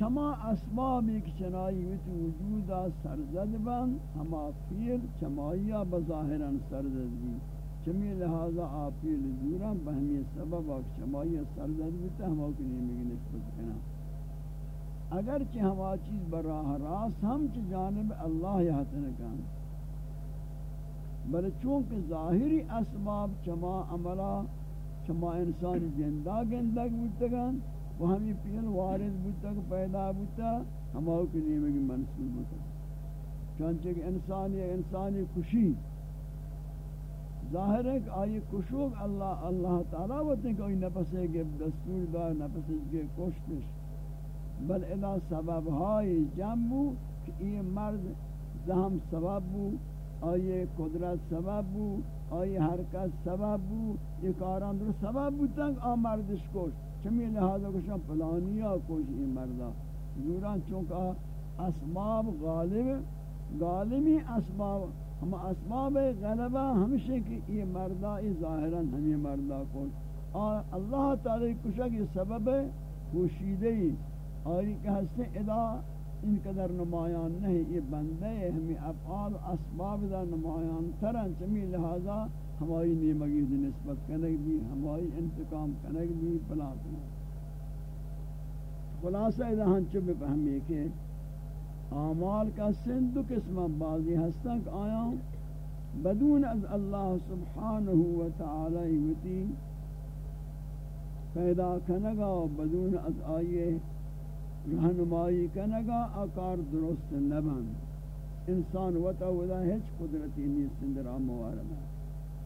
چما اسباب ایک چنائی ویت وجودا سرزد بند ہما فیل چمائیا بظاہران سرزد بھی۔ چمی لہذا آپیل زورا بہمی سبب آک چمائیا سرزد بیتا ہما کنی مگی نسبت کنا۔ اگرچہ ہما چیز براہ راست، ہم چی جانب اللہ یہتن کن۔ بل چونکہ ظاہری اسباب چما عملہ چما انسان زندہ گندگ بیتگن وہ ہمیں پیل وارد بودتا کہ پیدا بودتا ہماؤ کے نیمے کی منصوب ہوتا چانچہ کہ انسانی انسانی خوشی۔ ظاہر ہے کہ آئی کشوک اللہ اللہ تعالیٰ ہوتے ہیں کہ آئی نفسے کے دستور دار نفسے کے کوشتش بل ادا سبب ہائی جمعو کہ یہ مرد زہم سبب بو۔ آئی قدرت سبب بو آئی حرکت سبب بو، یہ کاران در سبب بودتا کہ آ مردش کوشت چمی لہذا کشا پلانیا کوش این مردا۔ زوران چونکہ اسباب غالب، غالبی اسباب، ہم اسباب غلبہ ہمشہ کہ یہ مردا، یہ ظاہرا ہمیں مردا کوش اور اللہ تعالی کشا کی سبب پوشیدہی اور یہ کہ ہستے ادا ان قدر نمایان نہیں، یہ بندے ہمیں افعال، اسباب دا نمایان ترن چمی لہذا ہماری نیمگی دی نسبت کنگ بھی ہماری انتقام کنگ بھی پلا کنگ خلاصہ اذا ہنچو بفہمی کہ اعمال کا سن دو قسم بعضی ہستن کہ آیا بدون از اللہ سبحانہ و تعالی وتی پیدا کنگا، بدون از آئیے رہنمائی کنگا اکار درست نبن انسان وطا ودا ہیچ قدرتی نیست اندر آموارد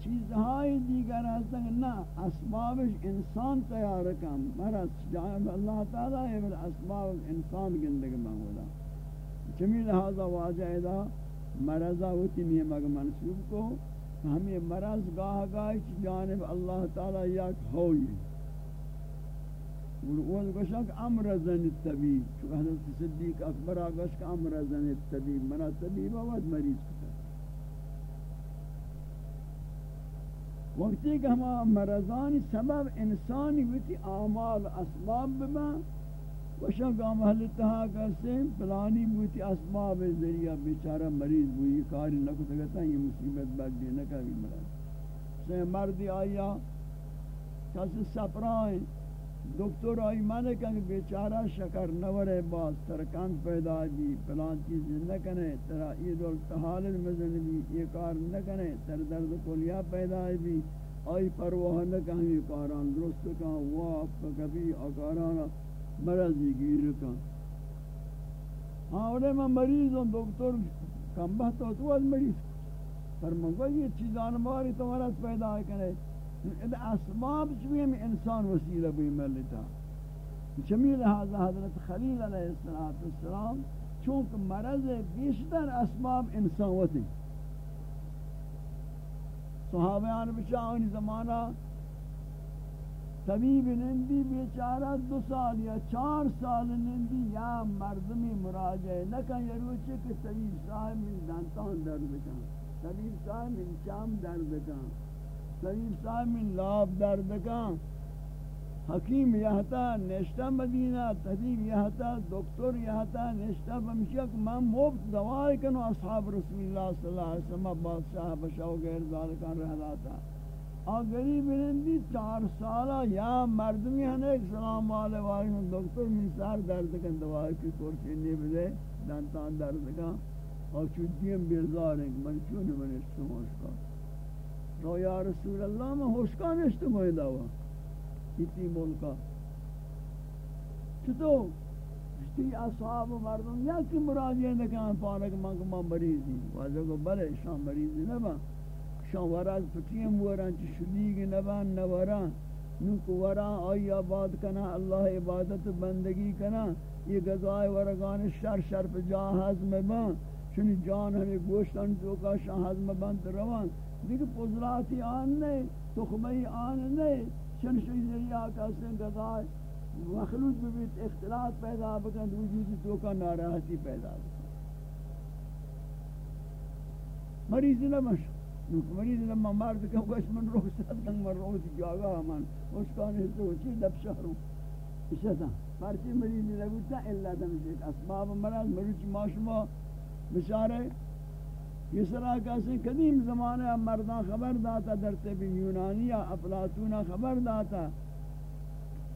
چیزهای دیگر هستن نه، اسبابش انسان تیار کن. مرس جانب اللہ تعالی ہے بل اسباب انسان گندگ مانگودا. چمی لہذا واجہ دا، مرضا ہوتی نہیں مگ منصوب کو، ہمیں مرض گاہ گاہ جانب اللہ تعالی یک ہوئی. اول گوشک امرزن الطبیب چونکہ حضرت صدیق اکبر آگوش کہ امرزن الطبیب مرا طبیب. آواد مریض کتا وقتی کہ ہم مرضان سبب انسانی وتی اعمال اسباب بما وشا گام اہل تہا کسے پلانی بوتی اسباب ذریعہ بیچارہ مریض ہوئی کاری نہ کو کہتا یہ مصیبت بگ دی نہ کبھی مرض. سے مرد آیا کس سپرائیں دکتر آئی مانے کہ بیچارہ شکر نور باز ترکان پیدا بھی پلان چیز نہ کنے ترا عید التحال المزن بھی، یہ کار نہ کنے تر درد کلیا پیدا بھی، آئی پرواہ نہ کہیں یہ کاران درست کہاں واپ کبھی اکاران مرضی گیر کہاں ہاں اوڑے میں مریض ہوں، دکتر کم بہت ہو از مریض۔ پر منگو یہ چیزان ماری تمہارا پیدا ہے کنے اسباب چوی یعنی ہم انسان وسیلہ بھی ملتا جمیل هذا حضرت خلیل علیہ السلام چونکہ مرض بیشتر اسباب انسان ہوتے صحابیان بچاؤنی زمانہ، طبیب نندی بیچارہ دو سال یا چار سال نندی یا مردمی مراجعہ نکن یا روچے کہ طبیب صاحب من دانتان درد کن طبیب صاحب من چام درد کن طبیب صاحب من لاب درد کان حکیم یہتا نشتا مدینہ طبیب یہتا دکتر یہتا نشتا بمشک. من مفت دوائی کنو اصحاب رسول اللہ صلی اللہ علیہ وسلم بادشاہ بشاو غیر ذالکان رہلاتا آ غریب رندی چار سالہ یا مردمی ہنے ایک سلام علیہ وآلہ دکتر من سار درد کن، دوائی کی کورسی نہیں بدے دانتان درد کن. اور چودیم بیزار ہیں، من چون من اشتم ہوشکا رو یا رسول اللہ میں ہوشکا نشتم ہوئی دعوا کتی ملکا چطور تی اصحاب و مردم یا کی مرادی ہے پانک من کو من مریضی واجہ کو بلے شام مریضی نبا شام ورز پتیم وران چی شدیگ نبان نوران نوک وران آئی آباد کنا اللہ عبادت بندگی کنا یہ گزائے ورگان شر شر پہ جا حضم بان چنی جان ہمیں گوشتن تو کا شاہ حضم بان روان دیکھ پوزلاتی آن نہیں تخمی آن نہیں چن شئی ذریعہ کسن گزائے مخلوط بھی اختلاط پیدا بکن، وجود تو کا ناراحتی پیدا بکن. مریض نہ مش مریض نہ مرد کہ کچھ من روح سات کنگ من روح جاگا من. اس کا نہیں تو، چی دب شہروں اسے تھا پرچی مریض نہ بوتا الا دم اسباب مرض، مریض ما شما بشارے یہ سرا کیسے قدیم زمانے مردان خبر داتا، در طب یونانی یا افلاطون خبر داتا۔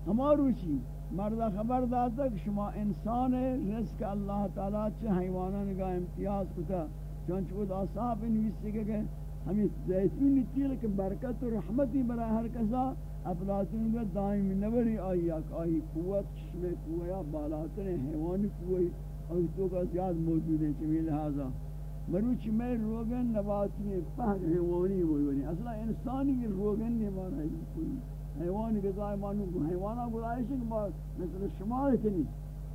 ہمارو چی؟ مردہ خبر داتا کہ شما انسان ہے رزق اللہ تعالیٰ چھ حیوانان کا امتیاز کتا۔ چونچہ وہ دا صاحب انویسی کے کہ ہمیں زیتون تیل کہ برکت و رحمتی برای ہر کسا۔ افلاطون کا دائم نوری آئی آئی آئی قوت چشم قویا بالاتر حیوانی قوی اور تو کا زیاد موجود ہے چمی لہذا۔ مروچ میں روگن نباتی ہیں پہن حیوانی ہوئی اصلا انسانی روگن نہیں مانا ہے حیوانی غذای مانو حیوانا گزارش کہ مثل شمار کنی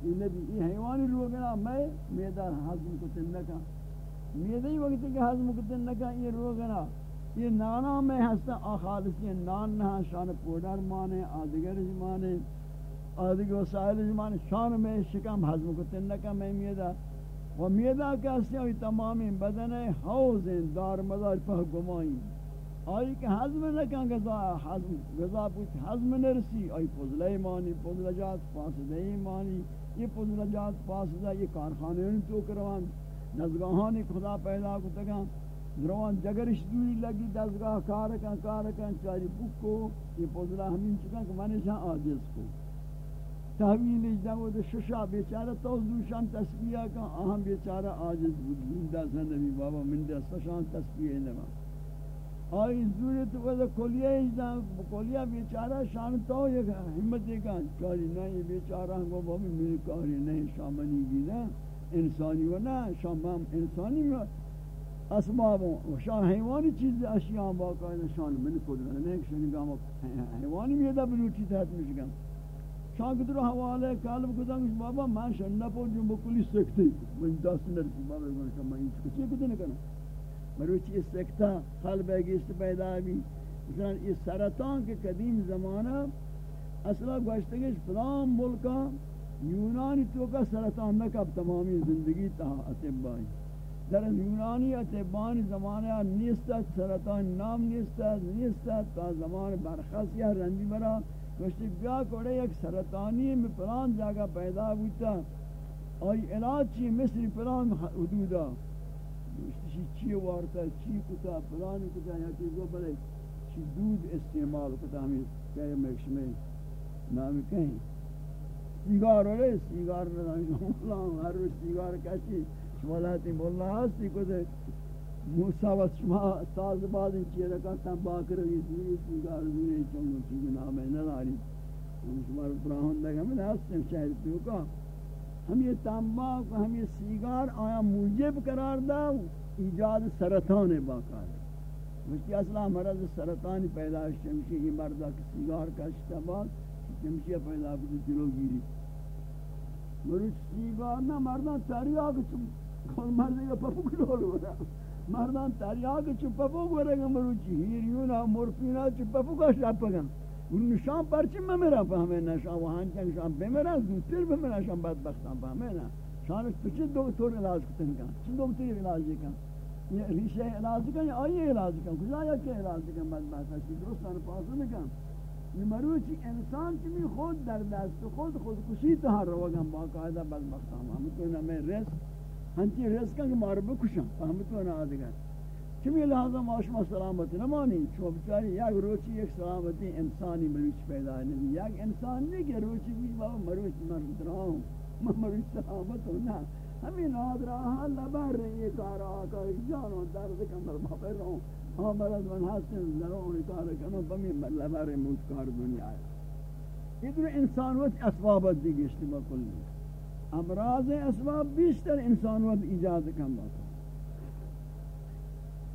یہ نبی، یہ حیوانی رو گنا میں میدہ حضم کو تنکا میدہ ہی وقت کہ حضم کو تنکا یہ رو گنا یہ نانا میں ہستا آخالصی نان نہ شان پوڈر مانے، آدگر جی زمانے آدگر وسائل جی زمانے شان میں شکم حضم کو تنکا میں میدہ و میدہ کہستے ہیں تمامی بدن حوز دار مدار پہ گمائیں آئی کہ حضم نکن غذا حضم غذا پوچھ حضم نرسی. آئی پزلہ ایمانی پزلہ جات پاسدہ ایمانی. یہ پزلہ جات پاسدہ یہ کارخانے ان تو کروان. نزگاہانی خدا پیدا کو تگا دروان جگرش دوری لگی دزگاہ کارکن کارکن چاری بکو. یہ پزلہ ہمین چکن کہ منی شاہ آجز کو. تحویل وہ ششا بیچارہ تو دوشان تسبیح کا اہم بیچارہ آجز بود. مندہ زندگی بابا. مندہ سشان تسبیح نمان آئی زورت وزا کلیہ اجدا کلیہ بیچارہ شان تو یہ حمد گا کاری نہیں بیچارہ کو میری کاری نہیں شامنی گی نا انسانی و نا شامم انسانی میں اسبابوں شان حیوانی چیز اشیاء باقاعدہ شان. من قدرت نہیں شان گام حیوانی میں دا بلوٹی تحت مشگم شان کدر حوالے کالب کو دنگ بابا، میں شنہ پو جو بکلی سکتے من دست نرسی بابا میں کچھ کچھ نہیں کرنا مروچی سکتا قلب اگیست پیدا بھی۔ مثلا یہ سرطان کے قدیم زمانہ، اصلا گوشتگیش فلان ملکا، یونانی تو کا سرطان نکب تمامی زندگی تہا اتبائی۔ در یونانی اتبانی زمانہ نیستا، سرطان نام نیستا نیستا تا زمان برخص یا رنجی برا۔ گوشتی بیا کوڑے ایک سرطانی میں فلان جاگہ پیدا ہوتا۔ اور علاج چی مصری فلان حدودا چی چی وارتا، چی کتا فلان کتا، یا چی گو بلے، چی دود استعمال کتا ہمیں کہے مکشمے نامی کہیں۔ سیگار رہے سیگار رہے اللہ ہر روز سیگار کہتی شمالاتی مولا ہستی کتا موسیٰ و شما ساز بعد چی رکھا تنباک رہی دوری سیگار دوری چونگو چی نامے نداری شمار براہن دے ہمیں ہستے شہر پیو کا ہم یہ تمباک ہم یہ سیگار آیا موجب قرار دا ایجاد سرطان باقار مجھتی اصلا مرض سرطان پیدا شمشی یہ مردہ کی سیگار کا اشتباہ شمشی پیدا کرتے جلو گیری مروچ سیگار نا مردان تریاک چم کل مردے کا پپو کلول ہو رہا مردان تریاک چم پپو گو رہا مروچی ہیریونا، مورفینا چم پپو کا شاپگا ان نشان پرچی میں میرا فہمے نا شان وہاں چنگ شان بے میرا زودتر بے میرا شان بدبختان فہمے نا۔ شان پچھے دکتور علاج کتن کا چن دکتور علاج کا یہ ریشہ علاج کا یا آئیے علاج کا کجا یا کہ علاج کا بدبخت ہے درستان پاسو نکن یہ مروچی انسان چمی خود در دست، خود خود کشی تو ہر روگا باقاعدہ بدبختان ہم تو نہ میں رزق ہنچی رزق کا کہ مار بکشاں ہم تو نہ آدھگر چمی لحاظہ معاشمہ سلامت نمانی چو بچاری یک روچی، یک سلامتی انسانی مروچ پیدا نہیں یک انسان نہیں کہ روچی بھی بابا مروچ من دراؤں من مروچ سلامت ہوں نا ہمیں نادر آہا لبر رہی یہ کار آقا، ایک جانو درد کمر بھاپر رہوں۔ ہاں مرد من حسن درون کار کنو بمی لبر موت کار دنیا۔ ہے ادھر انسان وقت اسبابت دیگشت با کلی امراض اسباب بیشتر انسان وقت ایجاد کم باتا.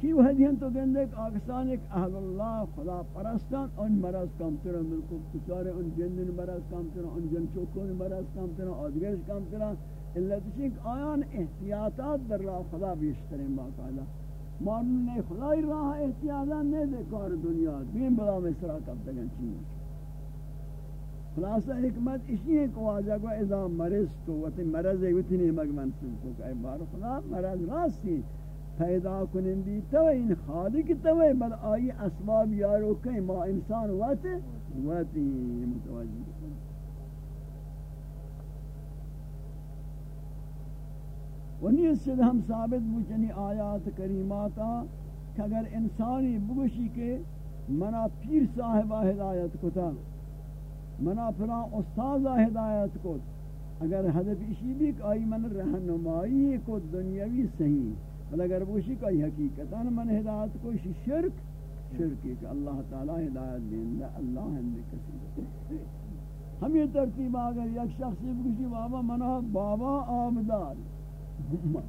کی وہ ہدیہن تو گندے کہ آکستان ایک اہل اللہ، خدا پرستان ان مرض کم ترہ ملکو کچارے ان جندن مرض کم ترہ ان جن چوکون مرض کم ترہ آدگرش کم ترہ اللہ تشک آیان احتیاطات در راہ خدا بیشترین باقاعدہ معلوم نہیں خدای راہ احتیاطات نہیں دے کار دنیا دین بلا مصرا کب تک چیز خلاصہ حکمت اسی ہے کہ واجہ کو اذا مرض تو وقت مرض ہے اتنی مگمن سن کو کہ بار خدا، مرض راستی پیدا کنن بھی تو ان خالق تو بل آئی اسباب یارو کہیں ما انسان وقت وقت متوجہ ونی سے ہم ثابت بچنی آیات کریماتا کہ اگر انسانی بگوشی کے منا پیر صاحبہ ہدایت کتا منا پھرا استاذہ ہدایت کت اگر حدف اسی بھی کہ آئی من رہنمائی کو دنیاوی صحیح، بل اگر بوشی کوئی حقیقتا من ہدایت کو شرک شرکی کہ اللہ تعالی ہدایت دین اللہ ہم کسی ہم یہ ترتیب اگر یک شخص بوشی بابا منا، بابا آمدار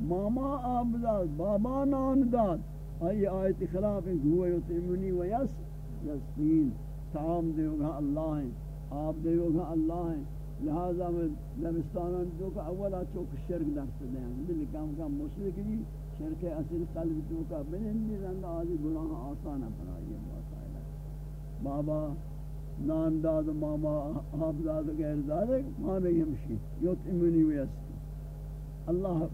ماما آمدار بابا ناندار۔ آئی آیت خلاف ہوئے یتیمونی و یس یسین تعام دیو گا اللہ ہیں آپ دیو گا اللہ ہیں۔ لہذا میں لمستانان جو کہ اولا چوک شرک درست دیں بلی کام کام مشرک بھی شرک اصل قلب تو کا بنندی رنگ آدھی گناہ آسان پر آئیے باسائلہ بابا نان داد ماما آپ داد غیر داد مانے ہمشی یتیمونی و یس اللہ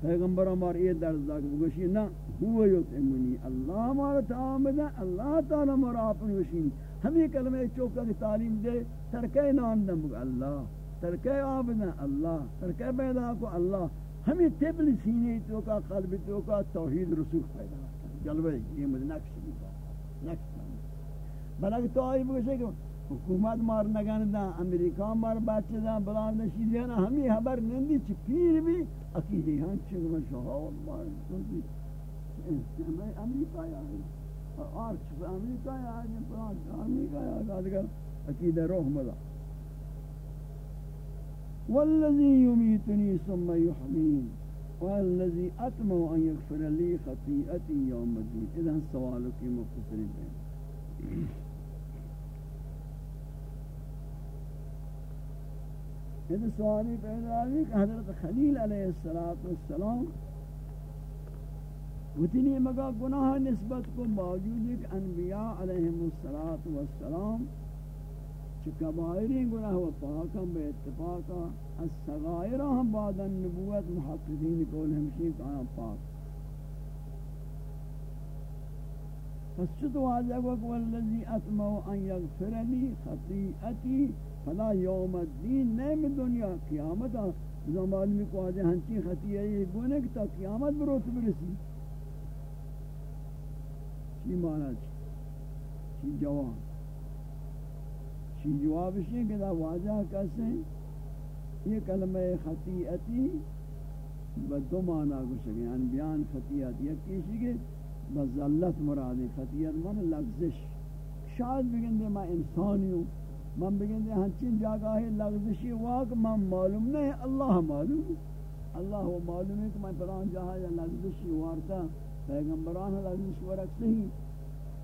پیغمبر ہمار یہ درد دا کہ بگوشی نا ہوا یوت یتعمنی اللہ ہمارا تعامد ہے اللہ تعالی ہمارا اپنی وشینی ہم یہ کلمہ چوکہ کی تعلیم دے ترکے نام دن بگو اللہ ترکے آبد ہے اللہ ترکے پیدا کو اللہ، ہمیں تبل سینے تو کا قلب تو کا توحید رسوخ پیدا جلوے یہ مجھے نقش بھی نقش بلکہ تو آئی بگوشے کہ حکومت مار نگن دا، امریکہ مار بچے دا بلان نشی دینا ہمیں حبر نندی چی پیر بھی عقیدی ہاں چکہ میں شہاو مار نندی۔ امریکہ یا آر چکہ امریکہ یا بلان امریکہ یا دیگر عقیدہ روح ملا والذی یمیتنی ثم یحمین. والذی اتمو ان یغفر لی خطیئتی یوم الدین ادھا سوالو کی مختصری بین. یہ سوالی پیدا ہوئی کہ حضرت خلیل علیہ السلام اتنی مگا گناہ نسبت کو موجود کہ انبیاء علیہ السلام چکبائری گناہ و پاکم بے اتفاقا السغائرہ ہم بعد النبوت محققین کول ہمشی کہاں پاک۔ پس چطو آجا وقت والذی اتمو ان یغفر لی خطیئتی فلا یوم الدین نیم دنیا قیامت زمان میں کو آجے ہنچی خطیہ یہ گونے تا قیامت بروت برسی۔ چی مانا چی چی جوان چی جواب شئی کہ دا واجہ کسے یہ کلمہ خطیعتی بدو مانا کو شکے یعنی بیان خطیعت یک کیشی کہ بزلت مرادی خطیعت من لغزش شاید بگندے میں انسانی ہوں من بگن دے ہنچین جاگاہ لغزشی واق من معلوم نہیں اللہ معلوم اللہ وہ معلوم ہے کہ میں پران جاہا یا لغزشی وارتا پیغمبران لغزش ورک صحیح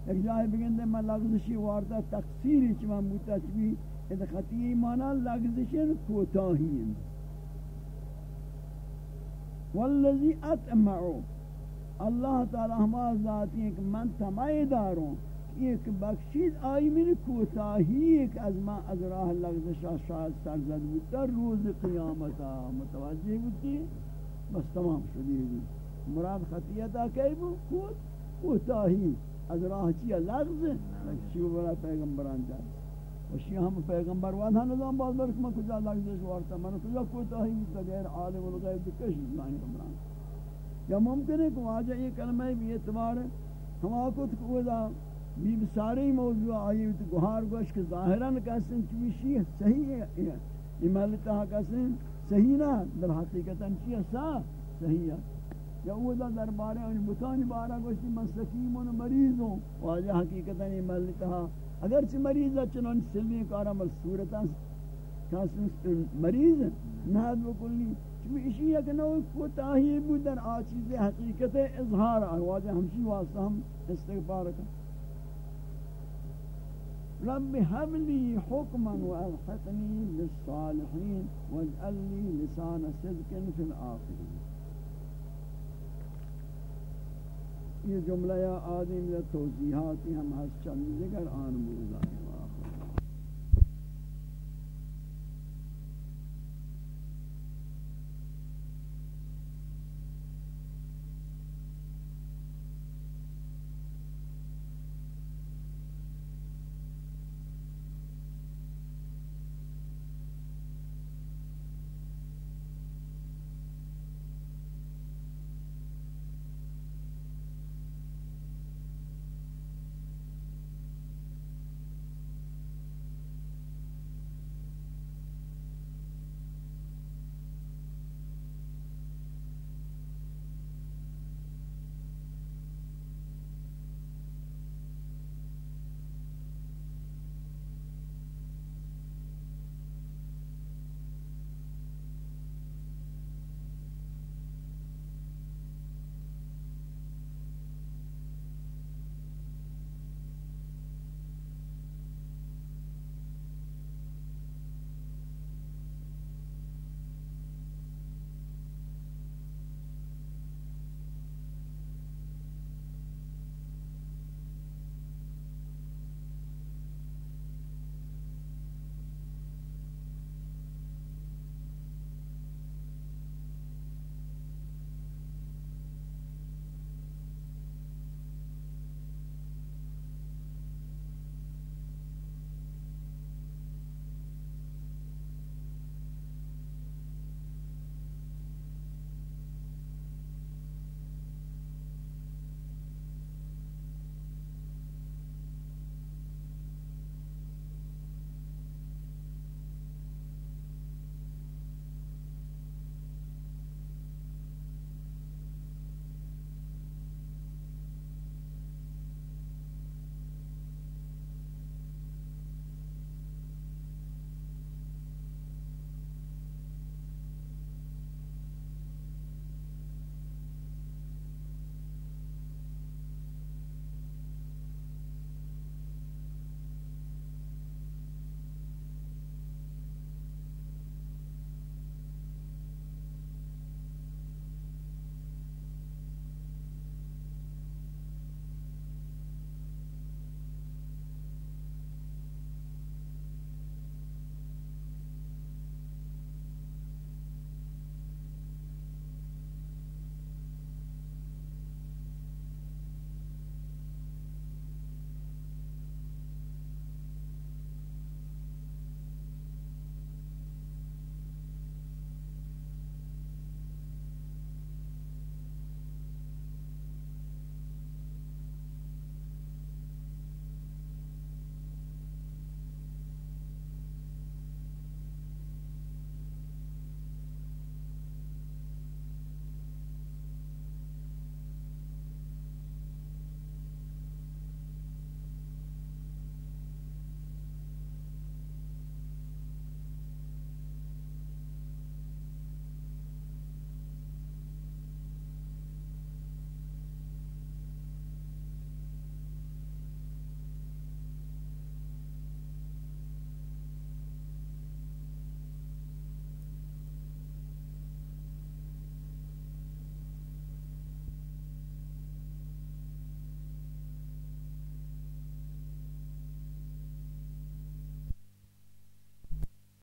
ایک جاہی بگن دے میں لغزشی وارتا تقصیری چی من بوتا چبی ادھ خطی مانا لغزشن کوتاہین والذی اتمعو اللہ تعالی ہما ذاتی ہے کہ من تمائی داروں ایک بخشید آئی من کوتاہی ایک از ما از راہ لغزشا شاید سرزد بودتا روز قیامتا. متوجہ بودتی بس تمام شدی بود مراد خطیتا کئی بود کوتاہی از راہ چیا لغز. شیو برا پیغمبران جا وشی ہم پیغمبر وادھا نظام باز برک من کجا لغزش وارتا من کجا کوتاہی بودتا غیر عالم الغیب دکش مانی کمران یا ممکن ہے کہ واجہ یہ کلمہ بھی اعتبار ہے ہم آکت کو بی ساری موضوع آئی تو گوھار گوش کہ ظاہراً کسن چوشی صحیح ہے یہ ملتا کسن صحیح نہ در حقیقتا چیئے سا صحیح ہے یا وہ دربارے ان بتانی بارا گوشتی من سکیم و مریض ہوں۔ واجہ حقیقتا یہ مل کہا اگر مریض ہے چنان سلی کارا مل صورتا ہاں۔ مریض نہد بکلی چمی اشی ہے کہ نو کوتاہی بود در آچیز حقیقت اظہار واجہ ہمشی واسطہ ہم استغفار کریں رب هب لي حكما والحقني بالصالحين واجعل لي لسان صدق في الاخرين یہ جملہ یا آدم یا توضیحاتی ہم ہس چند دیگر آن موزائیں